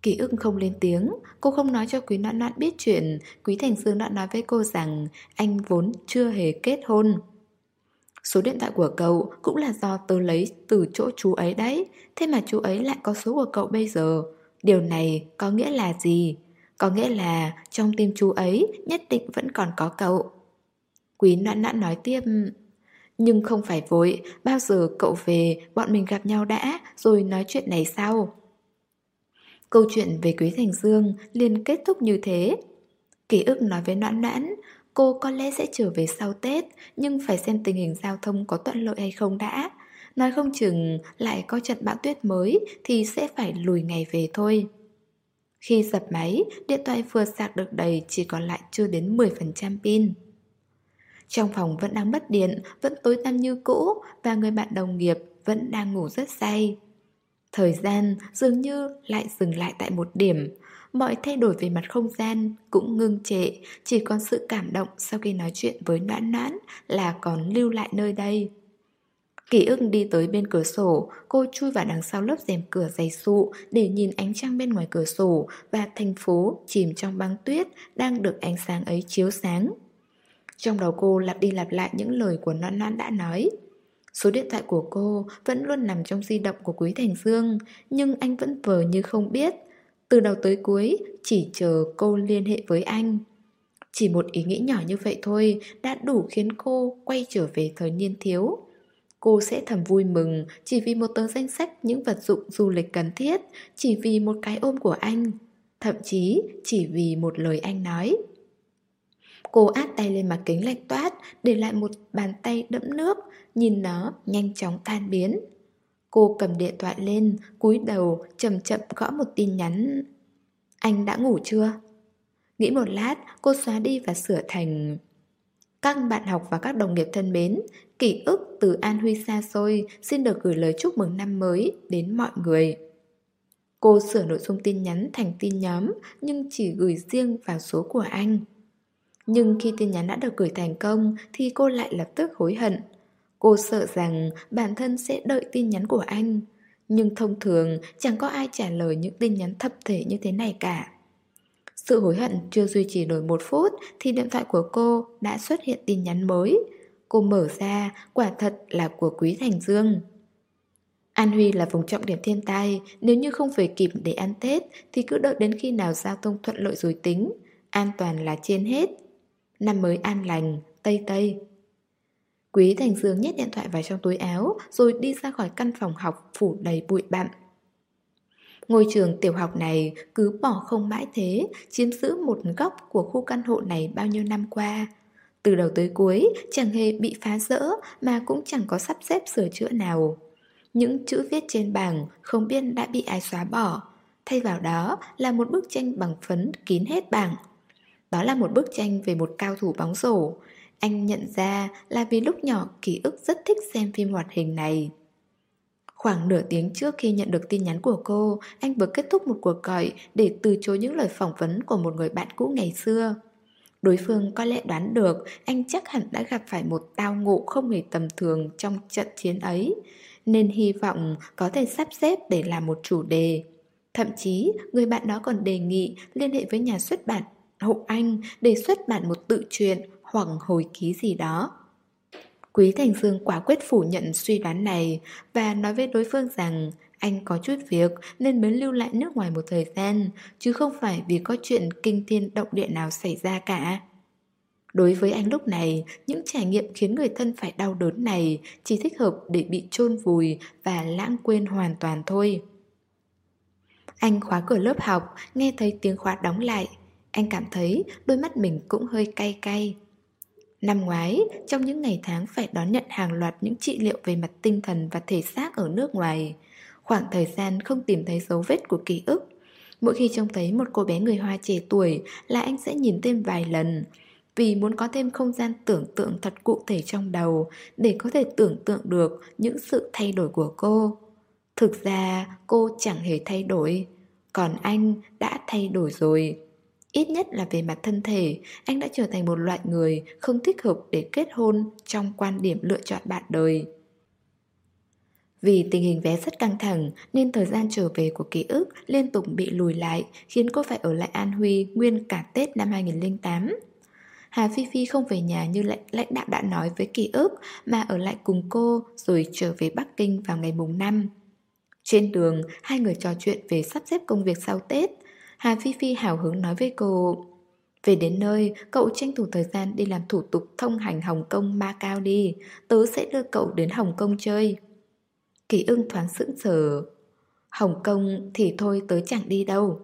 Ký ức không lên tiếng, cô không nói cho Quý Noãn Noãn biết chuyện Quý Thành Dương đã nói với cô rằng anh vốn chưa hề kết hôn. Số điện thoại của cậu cũng là do tớ lấy từ chỗ chú ấy đấy, thế mà chú ấy lại có số của cậu bây giờ. Điều này có nghĩa là gì? Có nghĩa là trong tim chú ấy nhất định vẫn còn có cậu. Quý noãn noãn nói tiếp Nhưng không phải vội Bao giờ cậu về Bọn mình gặp nhau đã Rồi nói chuyện này sau. Câu chuyện về Quý Thành Dương liền kết thúc như thế. Ký ức nói với noãn noãn Cô có lẽ sẽ trở về sau Tết Nhưng phải xem tình hình giao thông có thuận lợi hay không đã. Nói không chừng lại có trận bão tuyết mới Thì sẽ phải lùi ngày về thôi. Khi dập máy, điện thoại vừa sạc được đầy chỉ còn lại chưa đến 10% pin. Trong phòng vẫn đang mất điện, vẫn tối tăm như cũ và người bạn đồng nghiệp vẫn đang ngủ rất say. Thời gian dường như lại dừng lại tại một điểm, mọi thay đổi về mặt không gian cũng ngưng trệ, chỉ còn sự cảm động sau khi nói chuyện với noãn noãn là còn lưu lại nơi đây. Ký ức đi tới bên cửa sổ, cô chui vào đằng sau lớp rèm cửa dày sụ để nhìn ánh trăng bên ngoài cửa sổ và thành phố chìm trong băng tuyết đang được ánh sáng ấy chiếu sáng. Trong đầu cô lặp đi lặp lại những lời của non non đã nói. Số điện thoại của cô vẫn luôn nằm trong di động của Quý Thành Dương, Nhưng anh vẫn vờ như không biết. Từ đầu tới cuối, chỉ chờ cô liên hệ với anh. Chỉ một ý nghĩ nhỏ như vậy thôi đã đủ khiến cô quay trở về thời niên thiếu. Cô sẽ thầm vui mừng chỉ vì một tờ danh sách những vật dụng du lịch cần thiết, Chỉ vì một cái ôm của anh, Thậm chí chỉ vì một lời anh nói. Cô át tay lên mặt kính lạnh toát, Để lại một bàn tay đẫm nước, Nhìn nó nhanh chóng tan biến. Cô cầm điện thoại lên, cúi đầu chậm chậm gõ một tin nhắn. Anh đã ngủ chưa? Nghĩ một lát, cô xóa đi và sửa thành, Các bạn học và các đồng nghiệp thân mến Kỷ ức từ An Huy xa xôi Xin được gửi lời chúc mừng năm mới đến mọi người. Cô sửa nội dung tin nhắn thành tin nhóm, Nhưng chỉ gửi riêng vào số của anh nhưng khi tin nhắn đã được gửi thành công thì cô lại lập tức hối hận. Cô sợ rằng bản thân sẽ đợi tin nhắn của anh. Nhưng thông thường chẳng có ai trả lời những tin nhắn thập thể như thế này cả. Sự hối hận chưa duy trì nổi một phút thì điện thoại của cô đã xuất hiện tin nhắn mới. Cô mở ra, quả thật là của Quý Thành Dương. An Huy là vùng trọng điểm thiên tai, nếu như không về kịp để ăn Tết thì cứ đợi đến khi nào giao thông thuận lợi rồi tính. An toàn là trên hết năm mới an lành, tây tây. Quý Thành Dương nhét điện thoại vào trong túi áo rồi đi ra khỏi căn phòng học phủ đầy bụi bặm. Ngôi trường tiểu học này cứ bỏ không mãi thế, chiếm giữ một góc của khu căn hộ này bao nhiêu năm qua. Từ đầu tới cuối chẳng hề bị phá rỡ mà cũng chẳng có sắp xếp sửa chữa nào. Những chữ viết trên bảng không biết đã bị ai xóa bỏ. Thay vào đó là một bức tranh bằng phấn kín hết bảng đó là một bức tranh về một cao thủ bóng rổ Anh nhận ra là vì lúc nhỏ ký ức rất thích xem phim hoạt hình này Khoảng nửa tiếng trước khi nhận được tin nhắn của cô, anh vừa kết thúc một cuộc gọi để từ chối những lời phỏng vấn của một người bạn cũ ngày xưa. Đối phương có lẽ đoán được anh chắc hẳn đã gặp phải một tao ngộ không hề tầm thường trong trận chiến ấy, nên hy vọng có thể sắp xếp để làm một chủ đề. Thậm chí, người bạn đó còn đề nghị liên hệ với nhà xuất bản Hộ Anh để xuất bản một tự truyện hoặc hồi ký gì đó. Quý Thành Dương quả quyết phủ nhận suy đoán này và nói với đối phương rằng anh có chút việc nên mới lưu lại nước ngoài một thời gian, chứ không phải vì có chuyện kinh thiên động địa nào xảy ra cả. Đối với anh lúc này, những trải nghiệm khiến người thân phải đau đớn này chỉ thích hợp để bị chôn vùi và lãng quên hoàn toàn thôi. Anh khóa cửa lớp học, nghe thấy tiếng khóa đóng lại. Anh cảm thấy đôi mắt mình cũng hơi cay cay. Năm ngoái, trong những ngày tháng phải đón nhận hàng loạt những trị liệu về mặt tinh thần và thể xác ở nước ngoài, khoảng thời gian không tìm thấy dấu vết của ký ức. Mỗi khi trông thấy một cô bé người Hoa trẻ tuổi là anh sẽ nhìn thêm vài lần, vì muốn có thêm không gian tưởng tượng thật cụ thể trong đầu để có thể tưởng tượng được những sự thay đổi của cô. Thực ra cô chẳng hề thay đổi, còn anh đã thay đổi rồi. Ít nhất là về mặt thân thể, anh đã trở thành một loại người không thích hợp để kết hôn trong quan điểm lựa chọn bạn đời. Vì tình hình vé rất căng thẳng nên thời gian trở về của ký ức liên tục bị lùi lại khiến cô phải ở lại An Huy nguyên cả Tết năm 2008. Hà Phi Phi không về nhà như lãnh, lãnh đạo đã nói với ký ức mà ở lại cùng cô rồi trở về Bắc Kinh vào ngày mùng 5. Trên đường, hai người trò chuyện về sắp xếp công việc sau Tết Hà Phi Phi hào hứng nói với cô Về đến nơi, cậu tranh thủ thời gian đi làm thủ tục thông hành Hồng Kông Macau đi Tớ sẽ đưa cậu đến Hồng Kông chơi. Kỳ ưng thoáng sững sờ. Hồng Kông thì thôi tớ chẳng đi đâu.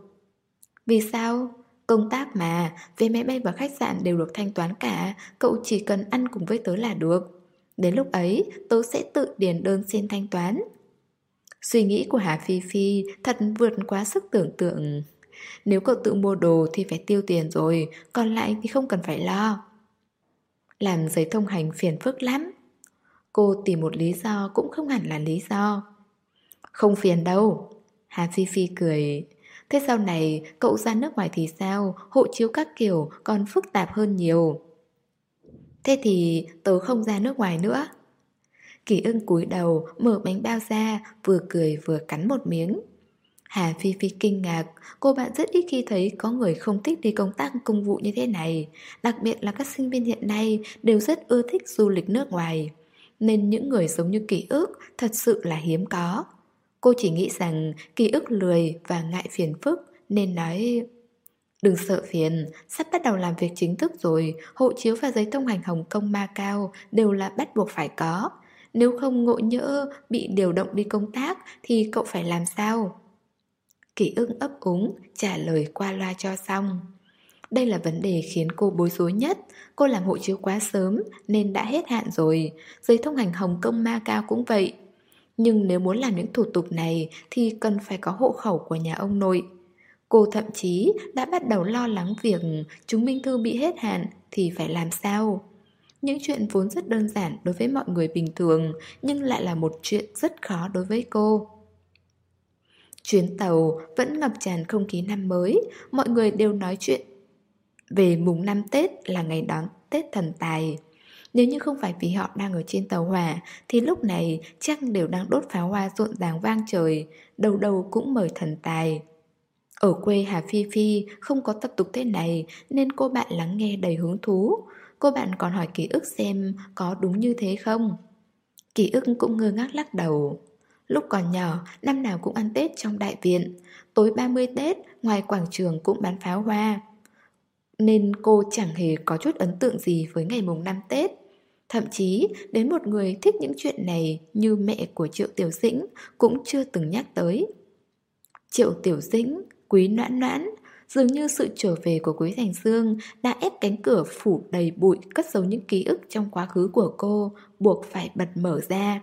Vì sao? Công tác mà, vé máy bay và khách sạn đều được thanh toán cả Cậu chỉ cần ăn cùng với tớ là được. Đến lúc ấy, tớ sẽ tự điền đơn xin thanh toán. Suy nghĩ của Hà Phi Phi thật vượt quá sức tưởng tượng nếu cậu tự mua đồ thì phải tiêu tiền rồi, Còn lại thì không cần phải lo. Làm giấy thông hành phiền phức lắm. Cô tìm một lý do cũng không hẳn là lý do. Không phiền đâu. Hà Phi Phi cười. Thế sau này, cậu ra nước ngoài thì sao? Hộ chiếu các kiểu còn phức tạp hơn nhiều. Thế thì tớ không ra nước ngoài nữa. Kỳ ưng cúi đầu, mở bánh bao ra, Vừa cười vừa cắn một miếng. Hà Phi Phi kinh ngạc, cô bạn rất ít khi thấy có người không thích đi công tác công vụ như thế này. Đặc biệt là các sinh viên hiện nay đều rất ưa thích du lịch nước ngoài. Nên những người giống như ký ức thật sự là hiếm có. Cô chỉ nghĩ rằng ký ức lười và ngại phiền phức nên nói... Đừng sợ phiền, sắp bắt đầu làm việc chính thức rồi, hộ chiếu và giấy thông hành Hồng Kông Macau đều là bắt buộc phải có. Nếu không ngộ nhỡ bị điều động đi công tác thì cậu phải làm sao? Kỷ ưng ấp úng, trả lời qua loa cho xong. Đây là vấn đề khiến cô bối rối nhất. Cô làm hộ chiếu quá sớm nên đã hết hạn rồi. Giấy thông hành Hồng Kông Ma Cao cũng vậy. Nhưng nếu muốn làm những thủ tục này thì cần phải có hộ khẩu của nhà ông nội. Cô thậm chí đã bắt đầu lo lắng việc chứng minh thư bị hết hạn thì phải làm sao. Những chuyện vốn rất đơn giản đối với mọi người bình thường nhưng lại là một chuyện rất khó đối với cô. Chuyến tàu vẫn ngập tràn không khí năm mới, mọi người đều nói chuyện về mùng năm Tết là ngày đón Tết thần tài. Nếu như không phải vì họ đang ở trên tàu hỏa thì lúc này chắc đều đang đốt pháo hoa rộn ràng vang trời, đầu đầu cũng mời thần tài. Ở quê Hà Phi Phi không có tập tục thế này nên cô bạn lắng nghe đầy hứng thú. Cô bạn còn hỏi ký ức xem có đúng như thế không. Ký ức cũng ngơ ngác lắc đầu. Lúc còn nhỏ, năm nào cũng ăn Tết trong đại viện. Tối 30 Tết, ngoài quảng trường cũng bán pháo hoa. Nên cô chẳng hề có chút ấn tượng gì với ngày mùng năm Tết. Thậm chí, đến một người thích những chuyện này như mẹ của Triệu Tiểu Dĩnh cũng chưa từng nhắc tới. Triệu Tiểu Dĩnh, Quý Noãn Noãn, dường như sự trở về của Quý Thành Dương đã ép cánh cửa phủ đầy bụi cất giấu những ký ức trong quá khứ của cô, buộc phải bật mở ra.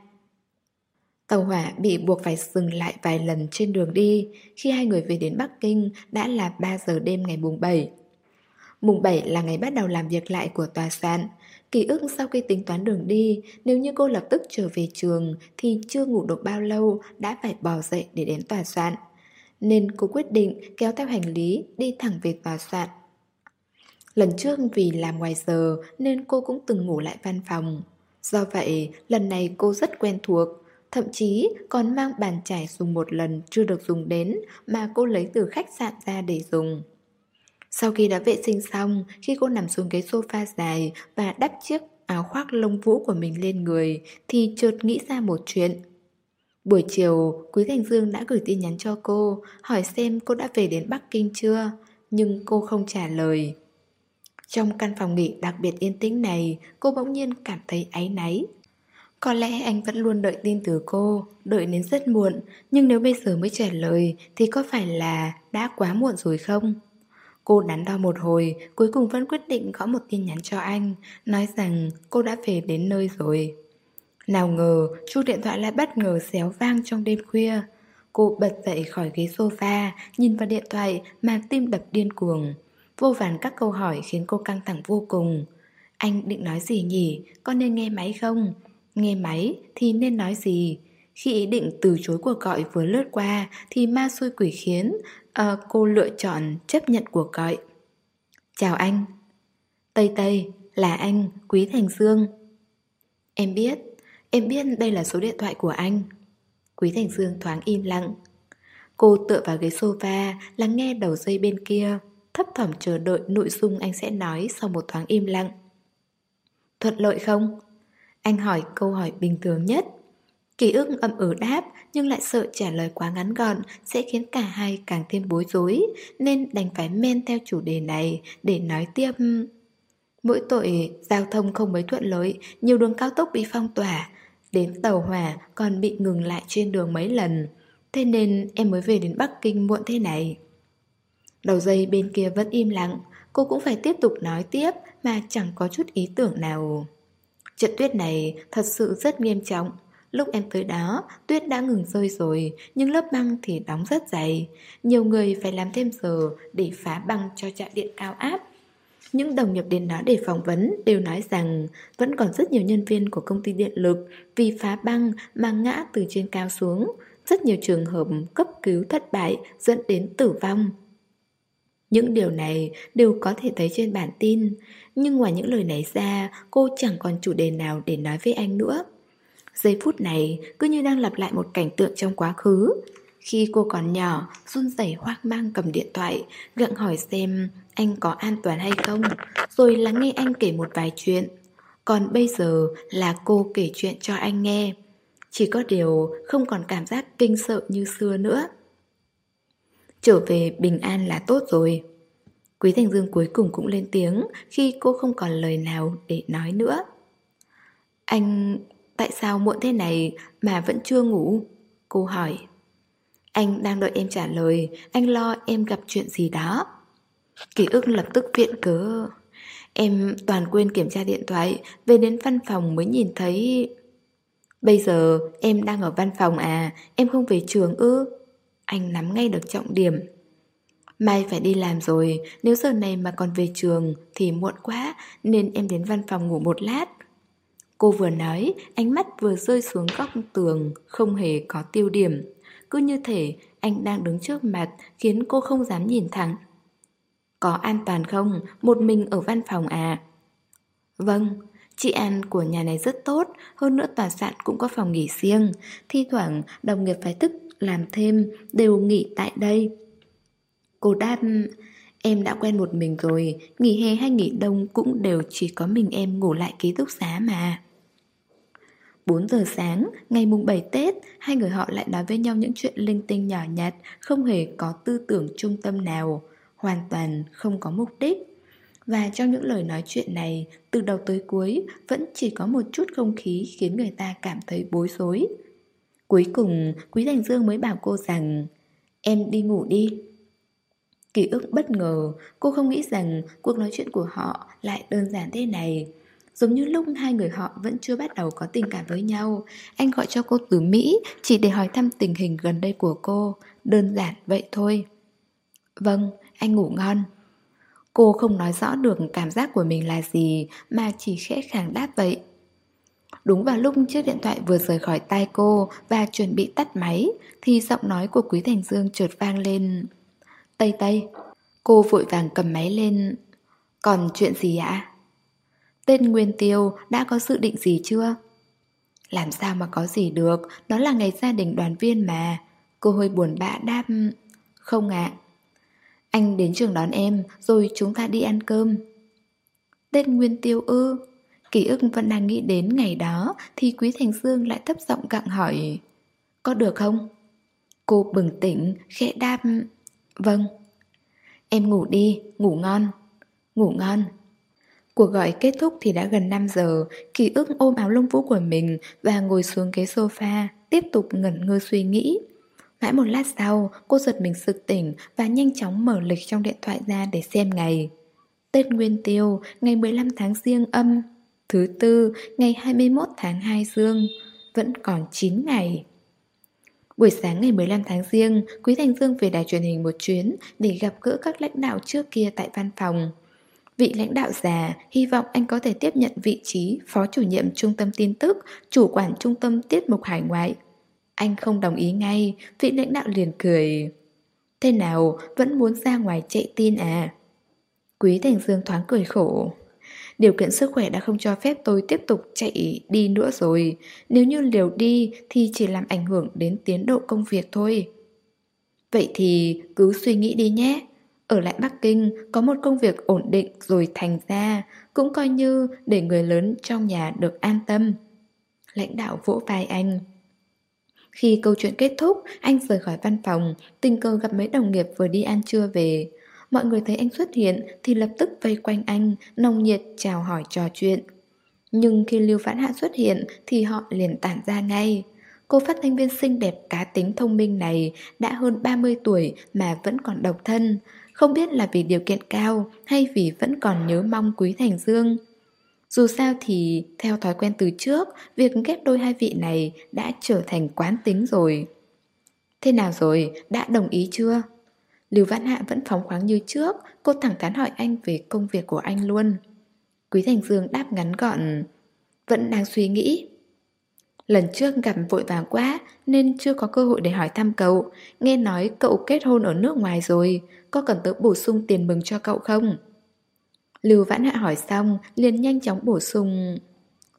Tàu hỏa bị buộc phải dừng lại vài lần trên đường đi Khi hai người về đến Bắc Kinh đã là 3 giờ đêm ngày mùng 7 Mùng 7 là ngày bắt đầu làm việc lại của tòa soạn. Ký ức sau khi tính toán đường đi, Nếu như cô lập tức trở về trường Thì chưa ngủ được bao lâu Đã phải bò dậy để đến tòa soạn. Nên cô quyết định kéo theo hành lý Đi thẳng về tòa soạn. Lần trước vì làm ngoài giờ Nên cô cũng từng ngủ lại văn phòng. Do vậy, lần này cô rất quen thuộc. Thậm chí còn mang bàn chải dùng một lần chưa được dùng đến Mà cô lấy từ khách sạn ra để dùng sau khi đã vệ sinh xong, khi cô nằm xuống ghế sofa dài và đắp chiếc áo khoác lông vũ của mình lên người, thì chợt nghĩ ra một chuyện. Buổi chiều, Quý Thành Dương đã gửi tin nhắn cho cô, hỏi xem cô đã về đến Bắc Kinh chưa, nhưng cô không trả lời. Trong căn phòng nghỉ đặc biệt yên tĩnh này, cô bỗng nhiên cảm thấy áy náy. Có lẽ anh vẫn luôn đợi tin từ cô, đợi đến rất muộn, nhưng nếu bây giờ mới trả lời thì có phải là đã quá muộn rồi không? Cô đắn đo một hồi, cuối cùng vẫn quyết định gõ một tin nhắn cho anh, nói rằng cô đã về đến nơi rồi. Nào ngờ, chuông điện thoại lại bất ngờ xéo vang trong đêm khuya. Cô bật dậy khỏi ghế sofa, nhìn vào điện thoại mà tim đập điên cuồng. Vô vàn các câu hỏi khiến cô căng thẳng vô cùng. Anh định nói gì nhỉ? Có nên nghe máy không? Nghe máy thì nên nói gì? Khi ý định từ chối cuộc gọi vừa lướt qua thì ma xui quỷ khiến à, cô lựa chọn chấp nhận cuộc gọi. Chào anh. Tây Tây, là anh, Quý Thành Dương. Em biết, em biết đây là số điện thoại của anh. Quý Thành Dương thoáng im lặng. Cô tựa vào ghế sofa, lắng nghe đầu dây bên kia, thấp thỏm chờ đợi nội dung anh sẽ nói sau một thoáng im lặng. Thuận lợi không? Anh hỏi câu hỏi bình thường nhất. Ký ức ậm ừ đáp nhưng lại sợ trả lời quá ngắn gọn sẽ khiến cả hai càng thêm bối rối nên đành phải men theo chủ đề này để nói tiếp. Mỗi tội giao thông không mấy thuận lợi, nhiều đường cao tốc bị phong tỏa, đến tàu hỏa còn bị ngừng lại trên đường mấy lần. Thế nên em mới về đến Bắc Kinh muộn thế này. Đầu dây bên kia vẫn im lặng, cô cũng phải tiếp tục nói tiếp mà chẳng có chút ý tưởng nào. Trận tuyết này thật sự rất nghiêm trọng. Lúc em tới đó, tuyết đã ngừng rơi rồi, nhưng lớp băng thì đóng rất dày. Nhiều người phải làm thêm giờ để phá băng cho trạm điện cao áp. Những đồng nghiệp đến đó để phỏng vấn đều nói rằng vẫn còn rất nhiều nhân viên của công ty điện lực vì phá băng mà ngã từ trên cao xuống. Rất nhiều trường hợp cấp cứu thất bại dẫn đến tử vong. Những điều này đều có thể thấy trên bản tin, nhưng ngoài những lời này ra, cô chẳng còn chủ đề nào để nói với anh nữa. Giây phút này cứ như đang lặp lại một cảnh tượng trong quá khứ. Khi cô còn nhỏ, run rẩy hoang mang cầm điện thoại Gặng hỏi xem anh có an toàn hay không Rồi lắng nghe anh kể một vài chuyện. Còn bây giờ là cô kể chuyện cho anh nghe. Chỉ có điều không còn cảm giác kinh sợ như xưa nữa. Trở về bình an là tốt rồi. Quý Thành Dương cuối cùng cũng lên tiếng khi cô không còn lời nào để nói nữa. Anh, Tại sao muộn thế này mà vẫn chưa ngủ? Cô hỏi. Anh đang đợi em trả lời. Anh lo em gặp chuyện gì đó. Ký ức lập tức viện cớ. Em toàn quên kiểm tra điện thoại, Về đến văn phòng mới nhìn thấy. Bây giờ em đang ở văn phòng à? Em không về trường ư? Anh nắm ngay được trọng điểm Mai phải đi làm rồi Nếu giờ này mà còn về trường Thì muộn quá Nên em đến văn phòng ngủ một lát Cô vừa nói, ánh mắt vừa rơi xuống góc tường, không hề có tiêu điểm. Cứ như thể anh đang đứng trước mặt khiến cô không dám nhìn thẳng. Có an toàn không? Một mình ở văn phòng à? Vâng, chị An của nhà này rất tốt, hơn nữa tòa soạn cũng có phòng nghỉ riêng. Thi thoảng đồng nghiệp phải thức làm thêm, đều nghỉ tại đây. Cô đáp, em đã quen một mình rồi, nghỉ hè hay nghỉ đông cũng đều chỉ có mình em ngủ lại ký túc xá mà. 4 giờ sáng, ngày mùng 7 Tết, hai người họ lại nói với nhau những chuyện linh tinh nhỏ nhặt, không hề có tư tưởng trung tâm nào, hoàn toàn không có mục đích. Và trong những lời nói chuyện này, từ đầu tới cuối, vẫn chỉ có một chút không khí khiến người ta cảm thấy bối rối. Cuối cùng, Quý Thành Dương mới bảo cô rằng, em đi ngủ đi. Ký ức bất ngờ, cô không nghĩ rằng cuộc nói chuyện của họ lại đơn giản thế này. Giống như lúc hai người họ vẫn chưa bắt đầu có tình cảm với nhau Anh gọi cho cô từ Mỹ Chỉ để hỏi thăm tình hình gần đây của cô Đơn giản vậy thôi Vâng, anh ngủ ngon Cô không nói rõ được cảm giác của mình là gì Mà chỉ khẽ khàng đáp vậy Đúng vào lúc chiếc điện thoại vừa rời khỏi tay cô Và chuẩn bị tắt máy, Thì giọng nói của Quý Thành Dương chợt vang lên. Tây Tây. Cô vội vàng cầm máy lên. Còn chuyện gì ạ? Tên Nguyên Tiêu đã có dự định gì chưa? Làm sao mà có gì được, Đó là ngày gia đình đoàn viên mà. Cô hơi buồn bã đáp. Không ạ. Anh đến trường đón em, Rồi chúng ta đi ăn cơm. Tên Nguyên Tiêu ư? Ký ức vẫn đang nghĩ đến ngày đó Thì Quý Thành Dương lại thấp giọng gặng hỏi Có được không? Cô bừng tỉnh, khẽ đáp Vâng. Em ngủ đi, ngủ ngon Ngủ ngon. Cuộc gọi kết thúc thì đã gần 5 giờ Ký ức ôm áo lông vũ của mình Và ngồi xuống ghế sofa Tiếp tục ngẩn ngơ suy nghĩ. Mãi một lát sau Cô giật mình sực tỉnh Và nhanh chóng mở lịch trong điện thoại ra để xem ngày. Tết Nguyên Tiêu Ngày 15 tháng riêng âm Thứ tư Ngày 21 tháng 2 dương Vẫn còn 9 ngày Buổi sáng ngày 15 tháng riêng, Quý Thành Dương về đài truyền hình một chuyến để gặp gỡ các lãnh đạo trước kia tại văn phòng. Vị lãnh đạo già hy vọng anh có thể tiếp nhận vị trí phó chủ nhiệm trung tâm tin tức, chủ quản trung tâm tiết mục hải ngoại. Anh không đồng ý ngay, vị lãnh đạo liền cười. Thế nào, vẫn muốn ra ngoài chạy tin à? Quý Thành Dương thoáng cười khổ. Điều kiện sức khỏe đã không cho phép tôi tiếp tục chạy đi nữa rồi. Nếu như liều đi thì chỉ làm ảnh hưởng đến tiến độ công việc thôi. Vậy thì cứ suy nghĩ đi nhé. Ở lại Bắc Kinh có một công việc ổn định rồi thành ra Cũng coi như để người lớn trong nhà được an tâm. Lãnh đạo vỗ vai anh. Khi câu chuyện kết thúc, anh rời khỏi văn phòng, tình cờ gặp mấy đồng nghiệp vừa đi ăn trưa về. Mọi người thấy anh xuất hiện thì lập tức vây quanh anh, nồng nhiệt chào hỏi trò chuyện. Nhưng khi Lưu Vãn Hạ xuất hiện thì họ liền tản ra ngay. Cô phát thanh viên xinh đẹp cá tính thông minh này đã hơn 30 tuổi mà vẫn còn độc thân. Không biết là vì điều kiện cao hay vì vẫn còn nhớ mong Quý Thành Dương. Dù sao thì, theo thói quen từ trước, việc ghép đôi hai vị này đã trở thành quán tính rồi. Thế nào rồi, đã đồng ý chưa? Lưu Văn Hạ vẫn phóng khoáng như trước, Cô thẳng thắn hỏi anh về công việc của anh luôn. Quý Thành Dương đáp ngắn gọn, Vẫn đang suy nghĩ. Lần trước gặp vội vàng quá Nên chưa có cơ hội để hỏi thăm cậu. Nghe nói cậu kết hôn ở nước ngoài rồi, Có cần tớ bổ sung tiền mừng cho cậu không? Lưu Vãn Hạ hỏi xong, liền nhanh chóng bổ sung,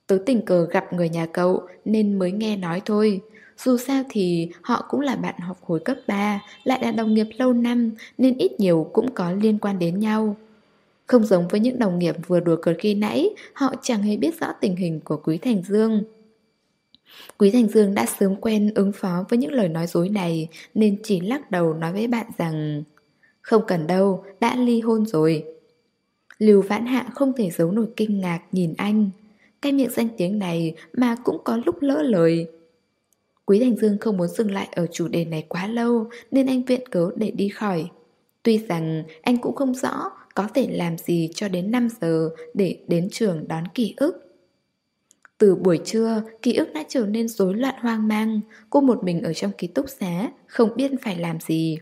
Tớ tình cờ gặp người nhà cậu Nên mới nghe nói thôi dù sao thì họ cũng là bạn học hồi cấp 3, lại là đồng nghiệp lâu năm nên ít nhiều cũng có liên quan đến nhau. Không giống với những đồng nghiệp vừa đùa cợt khi nãy, họ chẳng hề biết rõ tình hình của Quý Thành Dương. Quý Thành Dương đã sớm quen ứng phó với những lời nói dối này nên chỉ lắc đầu nói với bạn rằng Không cần đâu, đã ly hôn rồi. Lưu Vãn Hạ không thể giấu nổi kinh ngạc nhìn anh. Cái miệng danh tiếng này mà cũng có lúc lỡ lời. Quý Thành Dương không muốn dừng lại ở chủ đề này quá lâu nên anh viện cớ để đi khỏi. Tuy rằng anh cũng không rõ có thể làm gì cho đến 5 giờ để đến trường đón ký ức. Từ buổi trưa, ký ức đã trở nên rối loạn hoang mang, cô một mình ở trong ký túc xá, không biết phải làm gì.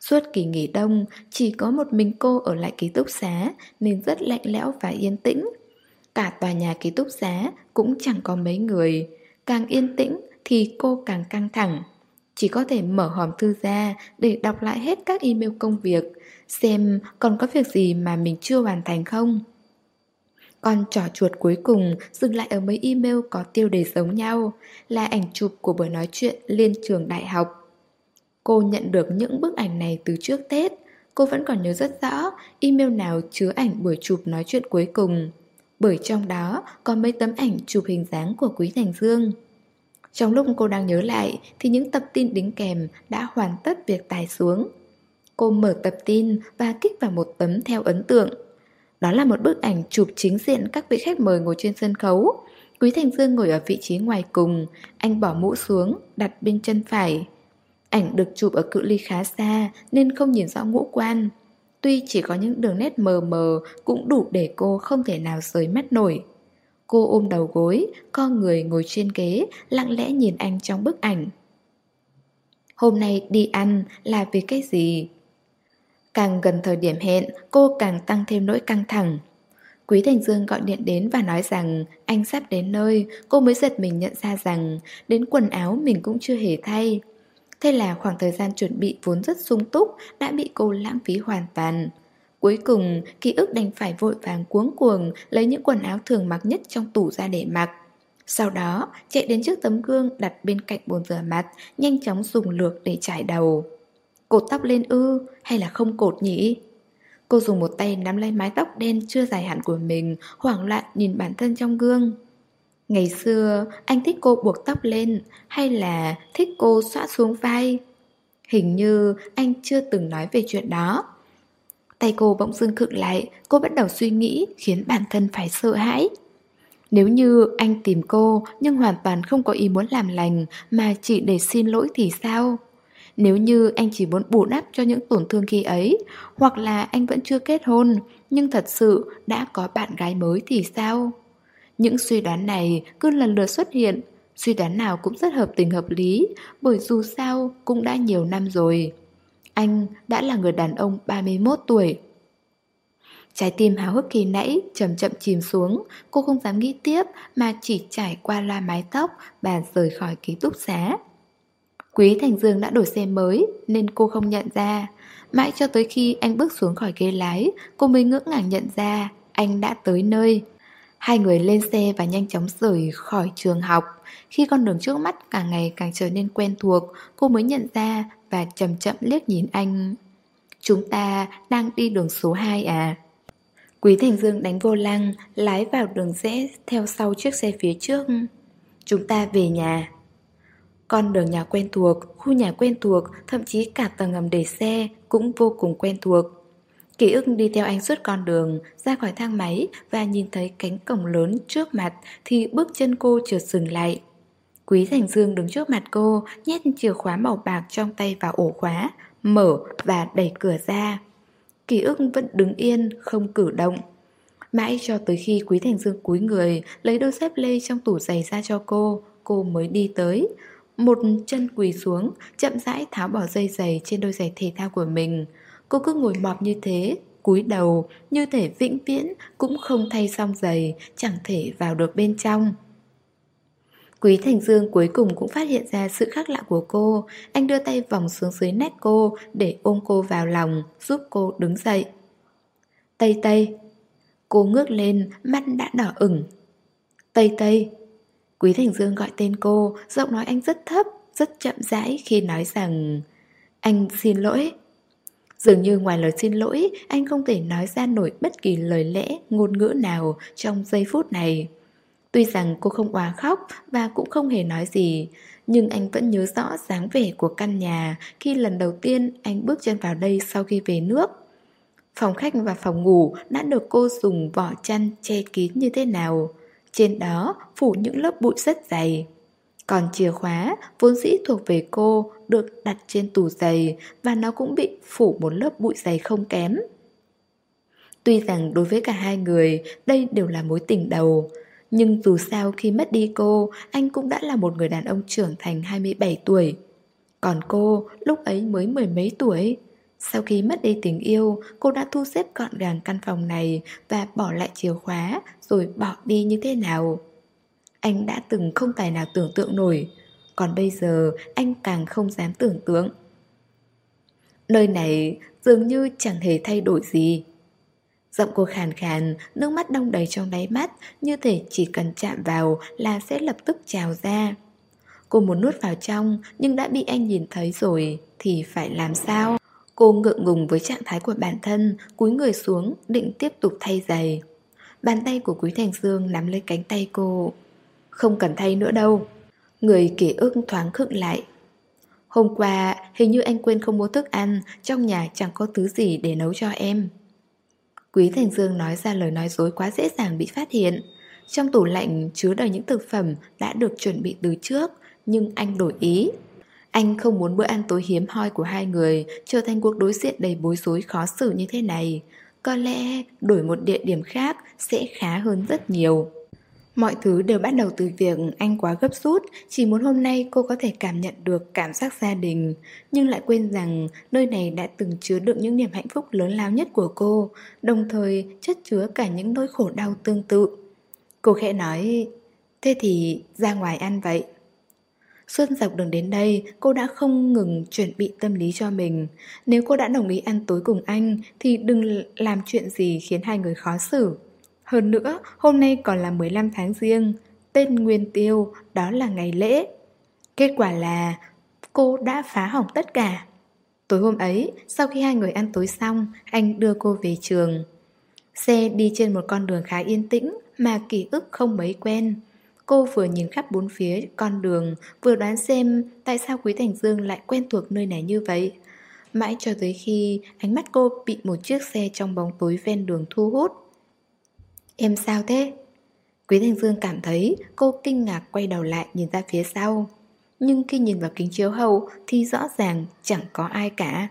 Suốt kỳ nghỉ đông, chỉ có một mình cô ở lại ký túc xá nên rất lạnh lẽo và yên tĩnh. Cả tòa nhà ký túc xá cũng chẳng có mấy người, càng yên tĩnh thì cô càng căng thẳng. Chỉ có thể mở hòm thư ra để đọc lại hết các email công việc, xem còn có việc gì mà mình chưa hoàn thành không. Con trò chuột cuối cùng dừng lại ở mấy email có tiêu đề giống nhau, là ảnh chụp của buổi nói chuyện liên trường đại học. Cô nhận được những bức ảnh này từ trước Tết, cô vẫn còn nhớ rất rõ email nào chứa ảnh buổi chụp nói chuyện cuối cùng. Bởi trong đó có mấy tấm ảnh chụp hình dáng của Quý Thành Dương. Trong lúc cô đang nhớ lại thì những tập tin đính kèm đã hoàn tất việc tải xuống. Cô mở tập tin và kích vào một tấm theo ấn tượng. Đó là một bức ảnh chụp chính diện các vị khách mời ngồi trên sân khấu. Quý Thành Dương ngồi ở vị trí ngoài cùng, anh bỏ mũ xuống, đặt bên chân phải. Ảnh được chụp ở cự ly khá xa nên không nhìn rõ ngũ quan. Tuy chỉ có những đường nét mờ mờ cũng đủ để cô không thể nào rời mắt nổi. Cô ôm đầu gối, con người ngồi trên ghế, lặng lẽ nhìn anh trong bức ảnh. Hôm nay đi ăn là vì cái gì? Càng gần thời điểm hẹn, cô càng tăng thêm nỗi căng thẳng. Quý Thành Dương gọi điện đến và nói rằng anh sắp đến nơi, cô mới giật mình nhận ra rằng đến quần áo mình cũng chưa hề thay. Thế là khoảng thời gian chuẩn bị vốn rất sung túc đã bị cô lãng phí hoàn toàn. Cuối cùng, ký ức đành phải vội vàng cuống cuồng lấy những quần áo thường mặc nhất trong tủ ra để mặc. Sau đó, chạy đến trước tấm gương đặt bên cạnh bồn rửa mặt, nhanh chóng dùng lược để trải đầu. Cột tóc lên ư, hay là không cột nhỉ? Cô dùng một tay nắm lấy mái tóc đen chưa dài hẳn của mình, hoảng loạn nhìn bản thân trong gương. Ngày xưa, anh thích cô buộc tóc lên, hay là thích cô xõa xuống vai? Hình như anh chưa từng nói về chuyện đó. Tay cô bỗng dưng khựng lại, cô bắt đầu suy nghĩ khiến bản thân phải sợ hãi. Nếu như anh tìm cô nhưng hoàn toàn không có ý muốn làm lành mà chỉ để xin lỗi thì sao? Nếu như anh chỉ muốn bù đắp cho những tổn thương khi ấy, hoặc là anh vẫn chưa kết hôn, nhưng thật sự đã có bạn gái mới thì sao? Những suy đoán này cứ lần lượt xuất hiện, suy đoán nào cũng rất hợp tình hợp lý, bởi dù sao cũng đã nhiều năm rồi. Anh đã là người đàn ông 31 tuổi. Trái tim háo hức kỳ nãy chậm chậm chìm xuống, cô không dám nghĩ tiếp mà chỉ trải qua loa mái tóc và rời khỏi ký túc xá. Quý Thành Dương đã đổi xe mới nên cô không nhận ra. Mãi cho tới khi anh bước xuống khỏi ghế lái, cô mới ngỡ ngàng nhận ra anh đã tới nơi. Hai người lên xe và nhanh chóng rời khỏi trường học. Khi con đường trước mắt càng ngày càng trở nên quen thuộc, cô mới nhận ra và chậm chậm liếc nhìn anh. Chúng ta đang đi đường số 2 à? Quý Thành Dương đánh vô lăng, lái vào đường rẽ theo sau chiếc xe phía trước. Chúng ta về nhà. Con đường nhà quen thuộc, khu nhà quen thuộc, thậm chí cả tầng ngầm để xe cũng vô cùng quen thuộc. Ký ức đi theo anh suốt con đường, ra khỏi thang máy và nhìn thấy cánh cổng lớn trước mặt thì bước chân cô chợt dừng lại. Quý Thành Dương đứng trước mặt cô, nhét chìa khóa màu bạc trong tay vào ổ khóa, mở và đẩy cửa ra. Ký ức vẫn đứng yên, không cử động. Mãi cho tới khi Quý Thành Dương cúi người, lấy đôi dép lê trong tủ giày ra cho cô, cô mới đi tới. Một chân quỳ xuống, chậm rãi tháo bỏ dây giày trên đôi giày thể thao của mình. Cô cứ ngồi mọp như thế, cúi đầu, như thể vĩnh viễn cũng không thay xong giày, chẳng thể vào được bên trong. Quý Thành Dương cuối cùng cũng phát hiện ra sự khác lạ của cô. Anh đưa tay vòng xuống dưới nách cô Để ôm cô vào lòng Giúp cô đứng dậy. Tây Tây Cô ngước lên Mắt đã đỏ ửng. Tây Tây Quý Thành Dương gọi tên cô Giọng nói anh rất thấp Rất chậm rãi khi nói rằng Anh xin lỗi Dường như ngoài lời xin lỗi Anh không thể nói ra nổi bất kỳ lời lẽ Ngôn ngữ nào Trong giây phút này Tuy rằng cô không quá khóc và cũng không hề nói gì, nhưng anh vẫn nhớ rõ dáng vẻ của căn nhà khi lần đầu tiên anh bước chân vào đây sau khi về nước. Phòng khách và phòng ngủ đã được cô dùng vỏ chăn che kín như thế nào. Trên đó phủ những lớp bụi rất dày. Còn chìa khóa vốn dĩ thuộc về cô được đặt trên tủ giày và nó cũng bị phủ một lớp bụi dày không kém. Tuy rằng đối với cả hai người đây đều là mối tình đầu, nhưng dù sao khi mất đi cô, anh cũng đã là một người đàn ông trưởng thành 27 tuổi. Còn cô, lúc ấy mới mười mấy tuổi. Sau khi mất đi tình yêu, cô đã thu xếp gọn gàng căn phòng này và bỏ lại chìa khóa rồi bỏ đi như thế nào. Anh đã từng không tài nào tưởng tượng nổi, còn bây giờ anh càng không dám tưởng tượng. Nơi này dường như chẳng hề thay đổi gì. Giọng cô khàn khàn, nước mắt đông đầy trong đáy mắt, như thể chỉ cần chạm vào là sẽ lập tức trào ra. Cô muốn nuốt vào trong, nhưng đã bị anh nhìn thấy rồi, thì phải làm sao? Cô ngượng ngùng với trạng thái của bản thân, cúi người xuống, định tiếp tục thay giày. Bàn tay của Quý Thành Dương nắm lấy cánh tay cô. Không cần thay nữa đâu. Người kỷ ức thoáng khựng lại. Hôm qua, hình như anh quên không mua thức ăn, trong nhà chẳng có thứ gì để nấu cho em. Quý Thành Dương nói ra lời nói dối quá dễ dàng bị phát hiện. Trong tủ lạnh chứa đầy những thực phẩm đã được chuẩn bị từ trước, nhưng anh đổi ý. Anh không muốn bữa ăn tối hiếm hoi của hai người trở thành cuộc đối diện đầy bối rối khó xử như thế này. Có lẽ đổi một địa điểm khác sẽ khá hơn rất nhiều. Mọi thứ đều bắt đầu từ việc anh quá gấp rút, chỉ muốn hôm nay cô có thể cảm nhận được cảm giác gia đình, nhưng lại quên rằng nơi này đã từng chứa đựng những niềm hạnh phúc lớn lao nhất của cô, đồng thời chất chứa cả những nỗi khổ đau tương tự. Cô khẽ nói, thế thì ra ngoài ăn vậy. Suốt dọc đường đến đây, cô đã không ngừng chuẩn bị tâm lý cho mình. Nếu cô đã đồng ý ăn tối cùng anh, thì đừng làm chuyện gì khiến hai người khó xử. Hơn nữa, hôm nay còn là 15 tháng riêng, tên Nguyên Tiêu, đó là ngày lễ. Kết quả là cô đã phá hỏng tất cả. Tối hôm ấy, sau khi hai người ăn tối xong, anh đưa cô về trường. Xe đi trên một con đường khá yên tĩnh mà ký ức không mấy quen. Cô vừa nhìn khắp bốn phía con đường, vừa đoán xem tại sao Quý Thành Dương lại quen thuộc nơi này như vậy. Mãi cho tới khi ánh mắt cô bị một chiếc xe trong bóng tối ven đường thu hút. Em sao thế? Quý Thành Dương cảm thấy cô kinh ngạc quay đầu lại nhìn ra phía sau. Nhưng khi nhìn vào kính chiếu hậu thì rõ ràng chẳng có ai cả.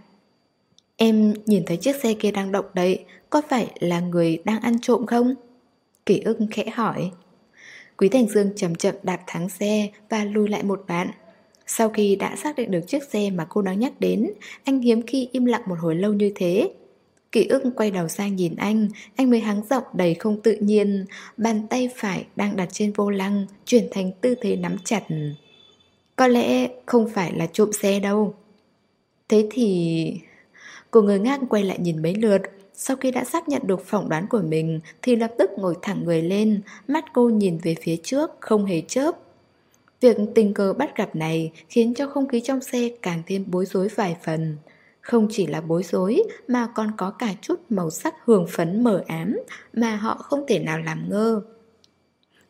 Em nhìn thấy chiếc xe kia đang động đậy, có phải là người đang ăn trộm không? Kỷ ưng khẽ hỏi. Quý Thành Dương chậm chậm đạp thắng xe và lùi lại một bạn. Sau khi đã xác định được chiếc xe mà cô đang nhắc đến, anh hiếm khi im lặng một hồi lâu như thế ký ức quay đầu sang nhìn anh, anh mới hắng giọng đầy không tự nhiên, bàn tay phải đang đặt trên vô lăng, chuyển thành tư thế nắm chặt. Có lẽ không phải là trộm xe đâu. Thế thì... Cô ngơ ngác quay lại nhìn mấy lượt, sau khi đã xác nhận được phỏng đoán của mình thì lập tức ngồi thẳng người lên, mắt cô nhìn về phía trước, không hề chớp. Việc tình cờ bắt gặp này khiến cho không khí trong xe càng thêm bối rối vài phần. Không chỉ là bối rối mà còn có cả chút màu sắc hường phấn mờ ám mà họ không thể nào làm ngơ.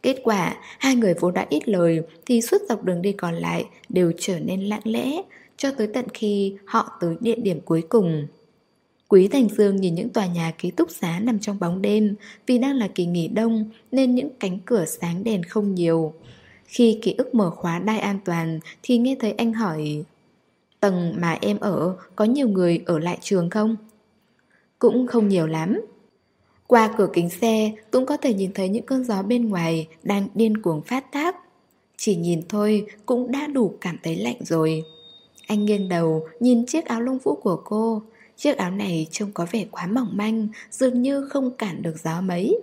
Kết quả, hai người vốn đã ít lời thì suốt dọc đường đi còn lại đều trở nên lãng lẽ cho tới tận khi họ tới địa điểm cuối cùng. Quý Thành Dương nhìn những tòa nhà ký túc xá nằm trong bóng đêm vì đang là kỳ nghỉ đông nên những cánh cửa sáng đèn không nhiều. Khi ký ức mở khóa đai an toàn thì nghe thấy anh hỏi Tầng mà em ở có nhiều người ở lại trường không? Cũng không nhiều lắm. Qua cửa kính xe cũng có thể nhìn thấy những cơn gió bên ngoài đang điên cuồng phát tác. Chỉ nhìn thôi cũng đã đủ cảm thấy lạnh rồi. Anh nghiêng đầu nhìn chiếc áo lông vũ của cô. Chiếc áo này trông có vẻ quá mỏng manh, dường như không cản được gió mấy.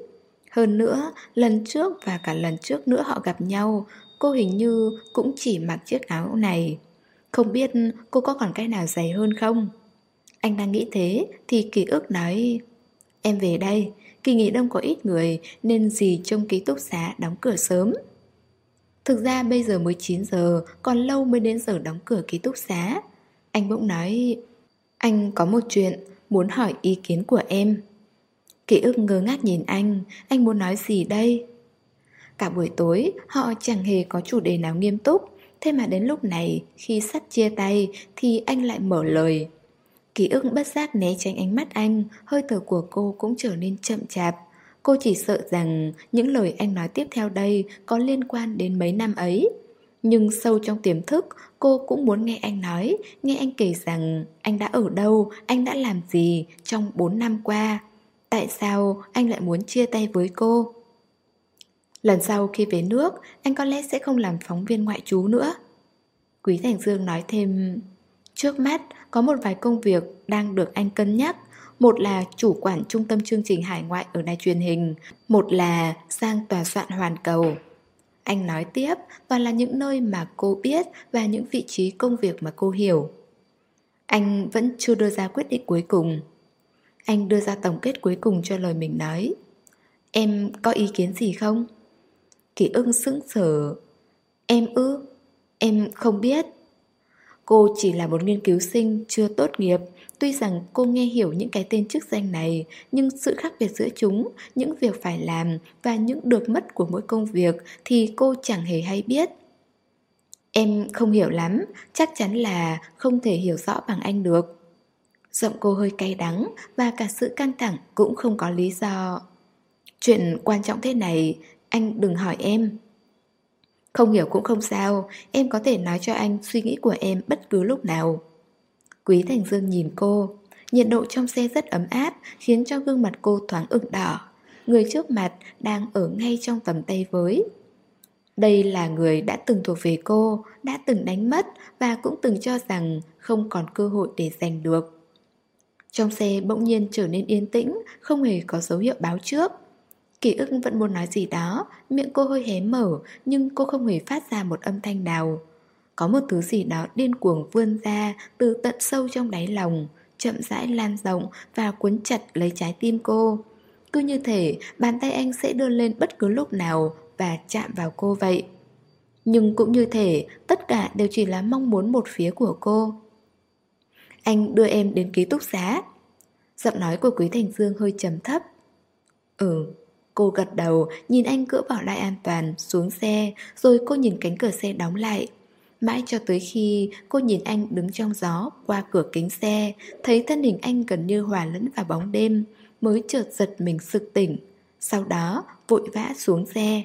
Hơn nữa, lần trước và cả lần trước nữa họ gặp nhau, cô hình như cũng chỉ mặc chiếc áo này. Không biết cô có còn cái nào dày hơn không? Anh đang nghĩ thế thì ký ức nói Em về đây, kỳ nghỉ đông có ít người nên gì trong ký túc xá đóng cửa sớm. Thực ra bây giờ mới 9 giờ, còn lâu mới đến giờ đóng cửa ký túc xá. Anh bỗng nói Anh có một chuyện, muốn hỏi ý kiến của em. Ký ức ngơ ngác nhìn anh, anh muốn nói gì đây? Cả buổi tối, họ chẳng hề có chủ đề nào nghiêm túc Thế mà đến lúc này, khi sắp chia tay thì anh lại mở lời. Ký ức bất giác né tránh ánh mắt anh, hơi thở của cô cũng trở nên chậm chạp. Cô chỉ sợ rằng những lời anh nói tiếp theo đây có liên quan đến mấy năm ấy. Nhưng sâu trong tiềm thức, cô cũng muốn nghe anh nói, nghe anh kể rằng anh đã ở đâu, anh đã làm gì trong 4 năm qua. Tại sao anh lại muốn chia tay với cô? Lần sau khi về nước, anh có lẽ sẽ không làm phóng viên ngoại trú nữa. Quý Thành Dương nói thêm, trước mắt có một vài công việc đang được anh cân nhắc. Một là chủ quản trung tâm chương trình hải ngoại ở đài truyền hình, một là sang tòa soạn hoàn cầu. Anh nói tiếp, toàn là những nơi mà cô biết và những vị trí công việc mà cô hiểu. Anh vẫn chưa đưa ra quyết định cuối cùng. Anh đưa ra tổng kết cuối cùng cho lời mình nói. Em có ý kiến gì không? Kỳ ưng sững sờ. Em ư? Em không biết. Cô chỉ là một nghiên cứu sinh, chưa tốt nghiệp. Tuy rằng cô nghe hiểu những cái tên chức danh này, Nhưng sự khác biệt giữa chúng, Những việc phải làm Và những được mất của mỗi công việc Thì cô chẳng hề hay biết. Em không hiểu lắm, Chắc chắn là không thể hiểu rõ bằng anh được. Giọng cô hơi cay đắng Và cả sự căng thẳng cũng không có lý do. Chuyện quan trọng thế này anh đừng hỏi em Không hiểu cũng không sao Em có thể nói cho anh suy nghĩ của em bất cứ lúc nào Quý Thành Dương nhìn cô Nhiệt độ trong xe rất ấm áp Khiến cho gương mặt cô thoáng ửng đỏ người trước mặt đang ở ngay trong tầm tay với. Đây là người đã từng thuộc về cô, đã từng đánh mất và cũng từng cho rằng không còn cơ hội để giành được. Trong xe bỗng nhiên trở nên yên tĩnh, không hề có dấu hiệu báo trước. Ký ức vẫn muốn nói gì đó, miệng cô hơi hé mở nhưng cô không hề phát ra một âm thanh nào. Có một thứ gì đó điên cuồng vươn ra từ tận sâu trong đáy lòng, chậm rãi lan rộng và cuốn chặt lấy trái tim cô. Cứ như thể bàn tay anh sẽ đưa lên bất cứ lúc nào và chạm vào cô vậy. Nhưng cũng như thể tất cả đều chỉ là mong muốn một phía của cô. Anh đưa em đến ký túc xá. Giọng nói của Quý Thành Dương hơi trầm thấp. Ừ, cô gật đầu, nhìn anh cỡ bỏ lại an toàn, xuống xe, rồi cô nhìn cánh cửa xe đóng lại. Mãi cho tới khi cô nhìn anh đứng trong gió qua cửa kính xe, thấy thân hình anh gần như hòa lẫn vào bóng đêm, mới chợt giật mình sực tỉnh. Sau đó vội vã xuống xe.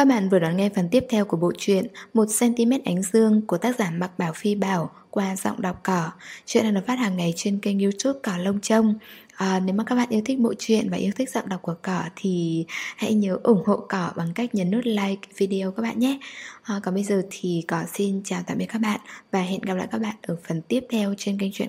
Các bạn vừa đón nghe phần tiếp theo của bộ truyện 1cm ánh dương của tác giả Mạc Bảo Phi Bảo qua giọng đọc cỏ. Chuyện này được phát hàng ngày trên kênh youtube Cỏ Lông Trông. À, nếu mà các bạn yêu thích bộ truyện và yêu thích giọng đọc của cỏ thì hãy nhớ ủng hộ cỏ bằng cách nhấn nút like video các bạn nhé. À, còn bây giờ thì cỏ xin chào tạm biệt các bạn và hẹn gặp lại các bạn ở phần tiếp theo trên kênh truyện